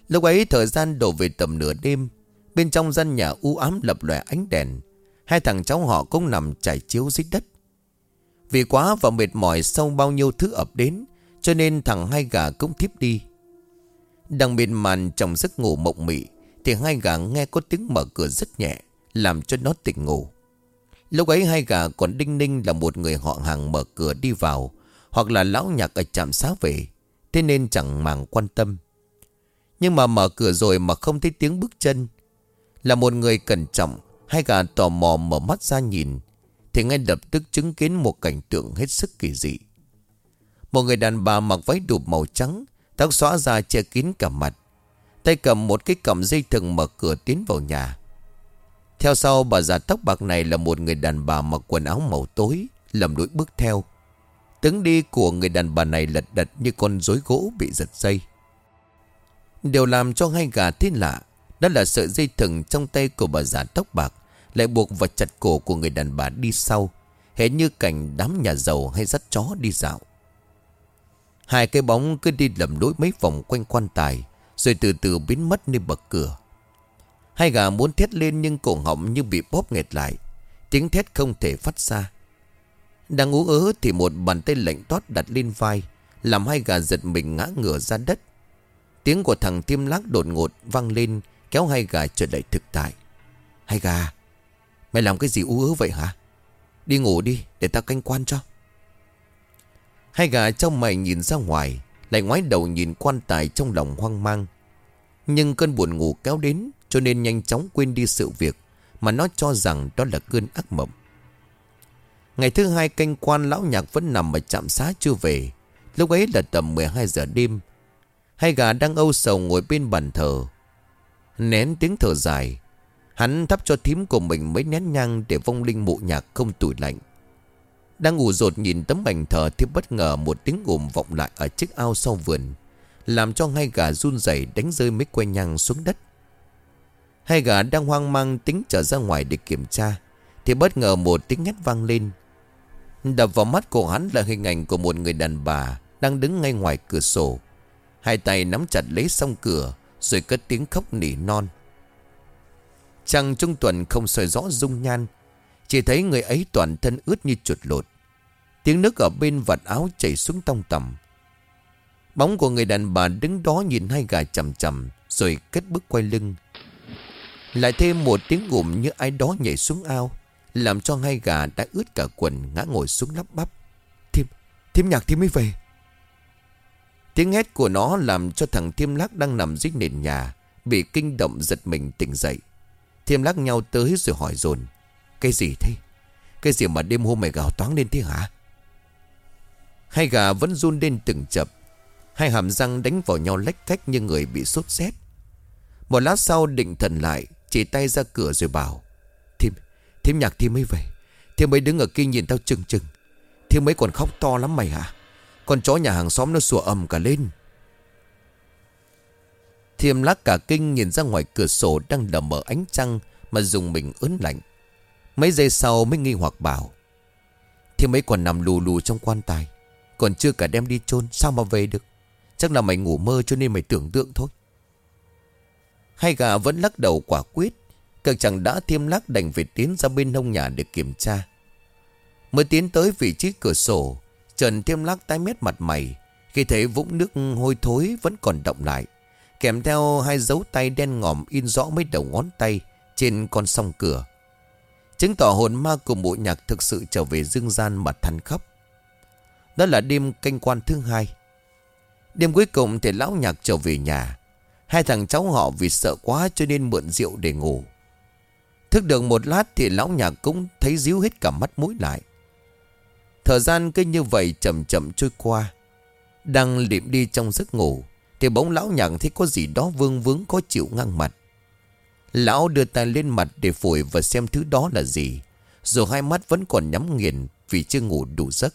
Lúc ấy thời gian đổ về tầm nửa đêm, Bên trong gian nhà u ám lập lòe ánh đèn. Hai thằng cháu họ cũng nằm trải chiếu dưới đất. Vì quá và mệt mỏi sau bao nhiêu thứ ập đến, Cho nên thằng hai gà cũng thiếp đi. Đang bên màn trong giấc ngủ mộng mị, Thì hai gà nghe có tiếng mở cửa rất nhẹ, Làm cho nó tỉnh ngủ. Lúc ấy hai gà còn đinh ninh là một người họ hàng mở cửa đi vào, Hoặc là lão nhạc ở trạm xá về, Thế nên chẳng màng quan tâm. Nhưng mà mở cửa rồi mà không thấy tiếng bước chân, Là một người cẩn trọng, Hai gà tò mò mở mắt ra nhìn, Thì ngay lập tức chứng kiến một cảnh tượng hết sức kỳ dị. Một người đàn bà mặc váy đụp màu trắng, Tóc xóa ra che kín cả mặt, Tay cầm một cái cầm dây thừng mở cửa tiến vào nhà. Theo sau, bà già tóc bạc này là một người đàn bà mặc quần áo màu tối, Lầm đuổi bước theo. Tướng đi của người đàn bà này lật đật như con rối gỗ bị giật dây. Điều làm cho hai gà thiên lạ Đó là sợi dây thừng trong tay của bà già tóc bạc Lại buộc vào chặt cổ của người đàn bà đi sau hệt như cảnh đám nhà giàu hay dắt chó đi dạo. Hai cái bóng cứ đi lầm lối mấy vòng quanh quan tài, Rồi từ từ biến mất nơi bậc cửa. Hai gà muốn thét lên nhưng cổ họng như bị bóp nghẹt lại. Tiếng thét không thể phát ra. Đang ú ớ thì một bàn tay lạnh toát đặt lên vai, Làm hai gà giật mình ngã ngửa ra đất. Tiếng của thằng tiêm lác đột ngột vang lên, Kéo hai gà trở lại thực tại. Hai gà, Mày làm cái gì ú ớ vậy hả? Đi ngủ đi, để tao canh quan cho. Hai gà trong mày nhìn ra ngoài, Lại ngoái đầu nhìn quan tài trong lòng hoang mang. Nhưng cơn buồn ngủ kéo đến cho nên nhanh chóng quên đi sự việc Mà nó cho rằng đó là cơn ác mộng. Ngày thứ hai, canh quan lão nhạc vẫn nằm ở trạm xá chưa về. Lúc ấy là tầm 12 giờ đêm. Hai gà đang âu sầu ngồi bên bàn thờ. Nén tiếng thở dài, Hắn thắp cho thím của mình mấy nén nhang Để vong linh mụ nhạc không tủi lạnh. Đang ngủ rột nhìn tấm ảnh thờ Thì bất ngờ một tiếng ồm vọng lại Ở chiếc ao sau vườn, Làm cho hai gà run rẩy đánh rơi mấy que nhang xuống đất. Hai gà đang hoang mang tính trở ra ngoài để kiểm tra, Thì bất ngờ một tiếng hét vang lên. Đập vào mắt của hắn là hình ảnh của một người đàn bà Đang đứng ngay ngoài cửa sổ. Hai tay nắm chặt lấy song cửa, Rồi cất tiếng khóc nỉ non. Trăng trung tuần không soi rõ dung nhan, Chỉ thấy người ấy toàn thân ướt như chuột lột. Tiếng nước ở bên vạt áo chảy xuống tông tầm Bóng của người đàn bà đứng đó nhìn hai gà chầm chầm Rồi kết bước quay lưng. Lại thêm một tiếng gùm như ai đó nhảy xuống ao Làm cho hai gà đã ướt cả quần ngã ngồi xuống lắp bắp. Thiêm, thiêm nhạc thiêm mới về. Tiếng hét của nó làm cho thằng thiêm lắc đang nằm dưới nền nhà Bị kinh động giật mình tỉnh dậy. Thiêm lắc nhau tới rồi hỏi dồn Cái gì thế? Cái gì mà đêm hôm mày gào toáng lên thế hả? Hai gà vẫn run lên từng chập. Hai hàm răng đánh vào nhau lách cách như người bị sốt rét. Một lát sau định thần lại chỉ tay ra cửa rồi bảo Thiêm, thiêm nhạc thiêm mới về Thiêm mới đứng ở kia nhìn tao chừng chừng Thiêm mới còn khóc to lắm mày hả Con chó nhà hàng xóm nó sủa ầm cả lên Thiêm lắc cả kinh nhìn ra ngoài cửa sổ đang đầm mở ánh trăng mà dùng mình ớn lạnh. Mấy giây sau mới nghi hoặc bảo. Thiêm ấy còn nằm lù lù trong quan tài. Còn chưa cả đem đi chôn sao mà về được. Chắc là mày ngủ mơ cho nên mày tưởng tượng thôi. Hai gà vẫn lắc đầu quả quyết. Cực chẳng đã thiêm lắc đành về tiến ra bên nông nhà để kiểm tra. Mới tiến tới vị trí cửa sổ. Trần thiêm lắc tái mét mặt mày. Khi thấy vũng nước hôi thối vẫn còn động lại. Kèm theo hai dấu tay đen ngòm in rõ mấy đầu ngón tay Trên con song cửa Chứng tỏ hồn ma của bộ nhạc thực sự trở về dương gian mà than khóc Đó là đêm canh quan thứ hai Đêm cuối cùng thì lão nhạc trở về nhà Hai thằng cháu họ vì sợ quá cho nên mượn rượu để ngủ. Thức được một lát thì lão nhà cũng thấy díu hết cả mắt mũi lại. Thời gian cứ như vậy chậm chậm trôi qua. Đang liệm đi trong giấc ngủ, thì bỗng lão nhạc thấy có gì đó vương vướng, có chịu ngang mặt. Lão đưa tay lên mặt để phổi và xem thứ đó là gì, Dù hai mắt vẫn còn nhắm nghiền Vì chưa ngủ đủ giấc.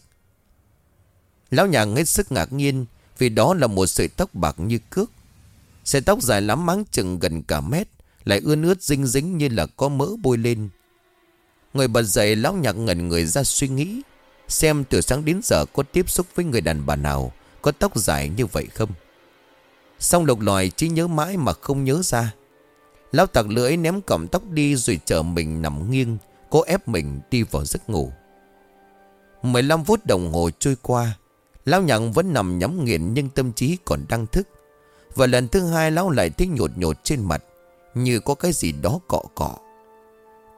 Lão nhạc hết sức ngạc nhiên Vì đó là một sợi tóc bạc như cước. Sợi tóc dài lắm máng chừng gần cả mét, Lại ươn ướt dinh dính như là có mỡ bôi lên. Người bật dậy lão nhạc ngẩn người ra suy nghĩ, Xem từ sáng đến giờ có tiếp xúc với người đàn bà nào, Có tóc dài như vậy không. Xong lục lòi chỉ nhớ mãi mà không nhớ ra, Lão tặc lưỡi ném cọng tóc đi rồi chờ mình nằm nghiêng, Cố ép mình đi vào giấc ngủ. 15 phút đồng hồ trôi qua, Lão nhạc vẫn nằm nhắm nghiền nhưng tâm trí còn đang thức. Và lần thứ hai lão lại thấy nhột nhột trên mặt, Như có cái gì đó cọ cọ.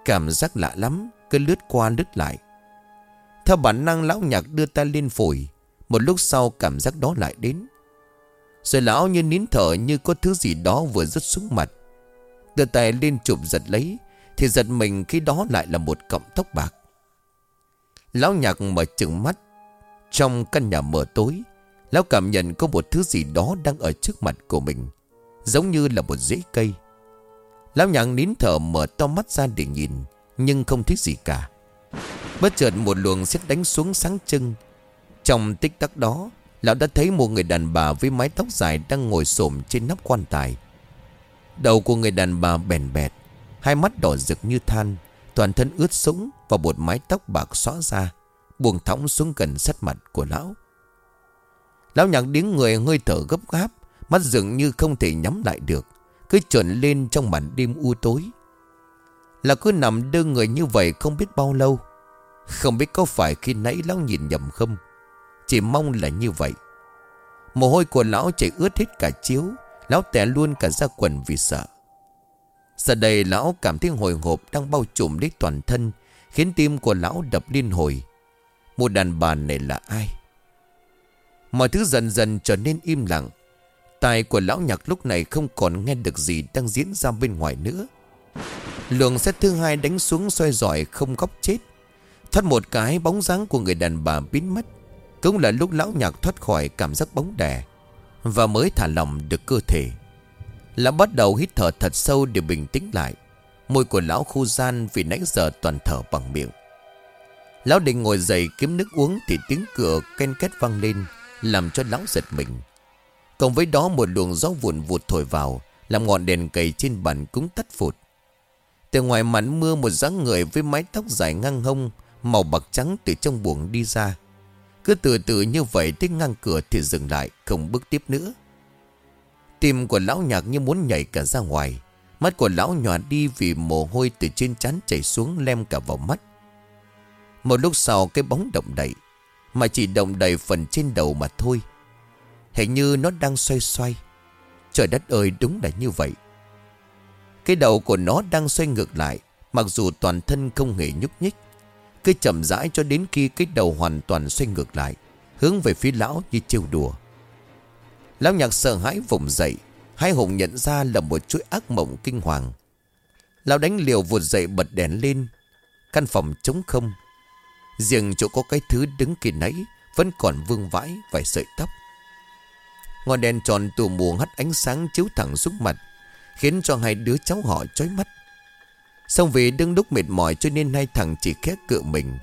Cảm giác lạ lắm, Cứ lướt qua lướt lại. Theo bản năng lão nhạc đưa tay lên phổi, Một lúc sau cảm giác đó lại đến. Rồi lão như nín thở Như có thứ gì đó vừa rớt xuống mặt. Đưa tay lên chụp giật lấy, Thì giật mình khi đó lại là một cọng tóc bạc. Lão nhạc mở chừng mắt, Trong căn nhà mờ tối Lão cảm nhận có một thứ gì đó đang ở trước mặt của mình, Giống như là một rễ cây. Lão nhàng nín thở mở to mắt ra để nhìn, Nhưng không thấy gì cả. Bất chợt một luồng xét đánh xuống sáng trưng. Trong tích tắc đó, Lão đã thấy một người đàn bà với mái tóc dài đang ngồi xổm trên nắp quan tài. Đầu của người đàn bà bèn bẹt, Hai mắt đỏ rực như than, Toàn thân ướt sũng Và một mái tóc bạc xóa ra, Buông thõng xuống gần sát mặt của lão. Lão nhạc đến người hơi thở gấp gáp, Mắt dường như không thể nhắm lại được. Cứ trợn lên trong màn đêm u tối. Là cứ nằm đơ người như vậy không biết bao lâu. Không biết có phải khi nãy lão nhìn nhầm không? Chỉ mong là như vậy. Mồ hôi của lão chảy ướt hết cả chiếu. Lão tè luôn cả ra quần vì sợ. Giờ đây lão cảm thấy hồi hộp đang bao trùm lấy toàn thân, Khiến tim của lão đập liên hồi. Một đàn bà này là ai? Mọi thứ dần dần trở nên im lặng. Tai của lão nhạc lúc này không còn nghe được gì đang diễn ra bên ngoài nữa. Lượng xét thứ hai đánh xuống xoay giỏi không góc chết. Thoát một cái bóng dáng của người đàn bà biến mất. Cũng là lúc lão nhạc thoát khỏi cảm giác bóng đè Và mới thả lỏng được cơ thể. Lão bắt đầu hít thở thật sâu để bình tĩnh lại. Môi của lão khu gian vì nãy giờ toàn thở bằng miệng. Lão định ngồi dậy kiếm nước uống Thì tiếng cửa ken két vang lên. Làm cho lão giật mình. Cộng với đó, một luồng gió vụn vụt thổi vào, Làm ngọn đèn cầy trên bàn cũng tắt phụt. Từ ngoài màn mưa, một dáng người với mái tóc dài ngang hông, Màu bạc trắng từ trong buồng đi ra. Cứ từ từ như vậy tới ngang cửa thì dừng lại, Không bước tiếp nữa. Tim của lão nhạc như muốn nhảy cả ra ngoài. Mắt của lão nhòa đi vì mồ hôi từ trên trán chảy xuống lem cả vào mắt. Một lúc sau, cái bóng động đậy. Mà chỉ động đậy phần trên đầu mà thôi. Hình như nó đang xoay xoay. Trời đất ơi, đúng là như vậy. Cái đầu của nó đang xoay ngược lại, Mặc dù toàn thân không hề nhúc nhích. Cứ chậm rãi cho đến khi cái đầu hoàn toàn xoay ngược lại, Hướng về phía lão như trêu đùa. Lão nhạc sợ hãi vùng dậy, Hai hùng nhận ra là một chuỗi ác mộng kinh hoàng. Lão đánh liều vụt dậy bật đèn lên, Căn phòng trống không. Riêng chỗ có cái thứ đứng kia nãy Vẫn còn vương vãi vài sợi tóc. Ngọn đèn tròn tù mù hắt ánh sáng chiếu thẳng xuống mặt, Khiến cho hai đứa cháu họ chói mắt. Xong vì đứng lúc mệt mỏi cho nên hai thằng chỉ khét cựa mình,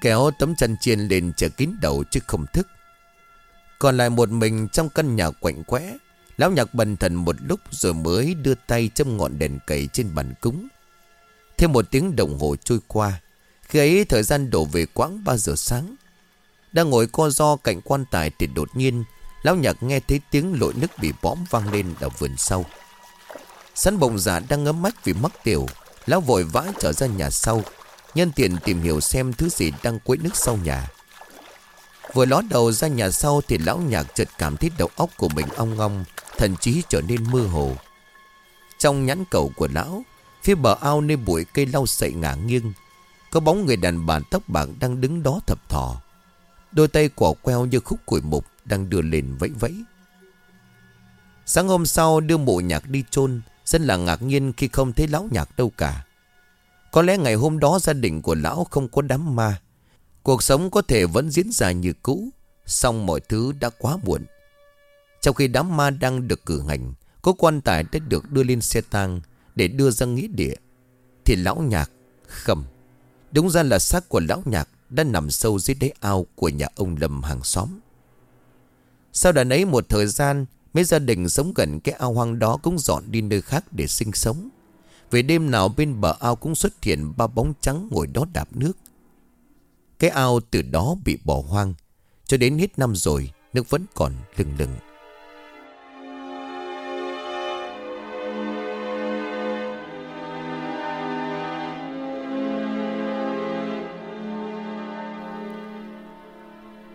Kéo tấm chăn chiên lên chờ kín đầu chứ không thức. Còn lại một mình trong căn nhà quạnh quẽ, Lão nhạc bần thần một lúc rồi mới đưa tay châm ngọn đèn cầy trên bàn cúng. Thêm một tiếng đồng hồ trôi qua khi ấy thời gian đổ về quãng 3 giờ sáng, Đang ngồi co do cạnh quan tài thì đột nhiên Lão nhạc nghe thấy tiếng lội nước bị bõm vang lên ở vườn sau. Sắn bồng giả đang ngấm mắt vì mắc tiểu, Lão vội vã trở ra nhà sau, Nhân tiện tìm hiểu xem thứ gì đang quấy nước sau nhà. Vừa ló đầu ra nhà sau Thì lão nhạc chợt cảm thấy đầu óc của mình ong ngong Thần trí trở nên mơ hồ. Trong nhãn cầu của lão, Phía bờ ao nơi bụi cây lau sậy ngả nghiêng có bóng người đàn bà tóc bạc đang đứng đó thập thò. Đôi tay quả queo như khúc củi mục Đang đưa lên vẫy vẫy. Sáng hôm sau, đưa mộ nhạc đi chôn Dân là ngạc nhiên khi không thấy lão nhạc đâu cả. Có lẽ ngày hôm đó gia đình của lão không có đám ma. Cuộc sống có thể vẫn diễn ra như cũ Xong mọi thứ đã quá muộn. Trong khi đám ma đang được cử hành, Có quan tài đã được đưa lên xe tang Để đưa ra nghĩa địa, Thì lão nhạc khầm. Đúng ra là xác của lão nhạc Đã nằm sâu dưới đáy ao của nhà ông Lâm hàng xóm. Sau đã ấy một thời gian, Mấy gia đình sống gần cái ao hoang đó Cũng dọn đi nơi khác để sinh sống. Về đêm nào bên bờ ao cũng xuất hiện Ba bóng trắng ngồi đó đạp nước. Cái ao từ đó bị bỏ hoang, Cho đến hết năm rồi, Nước vẫn còn lừng lừng.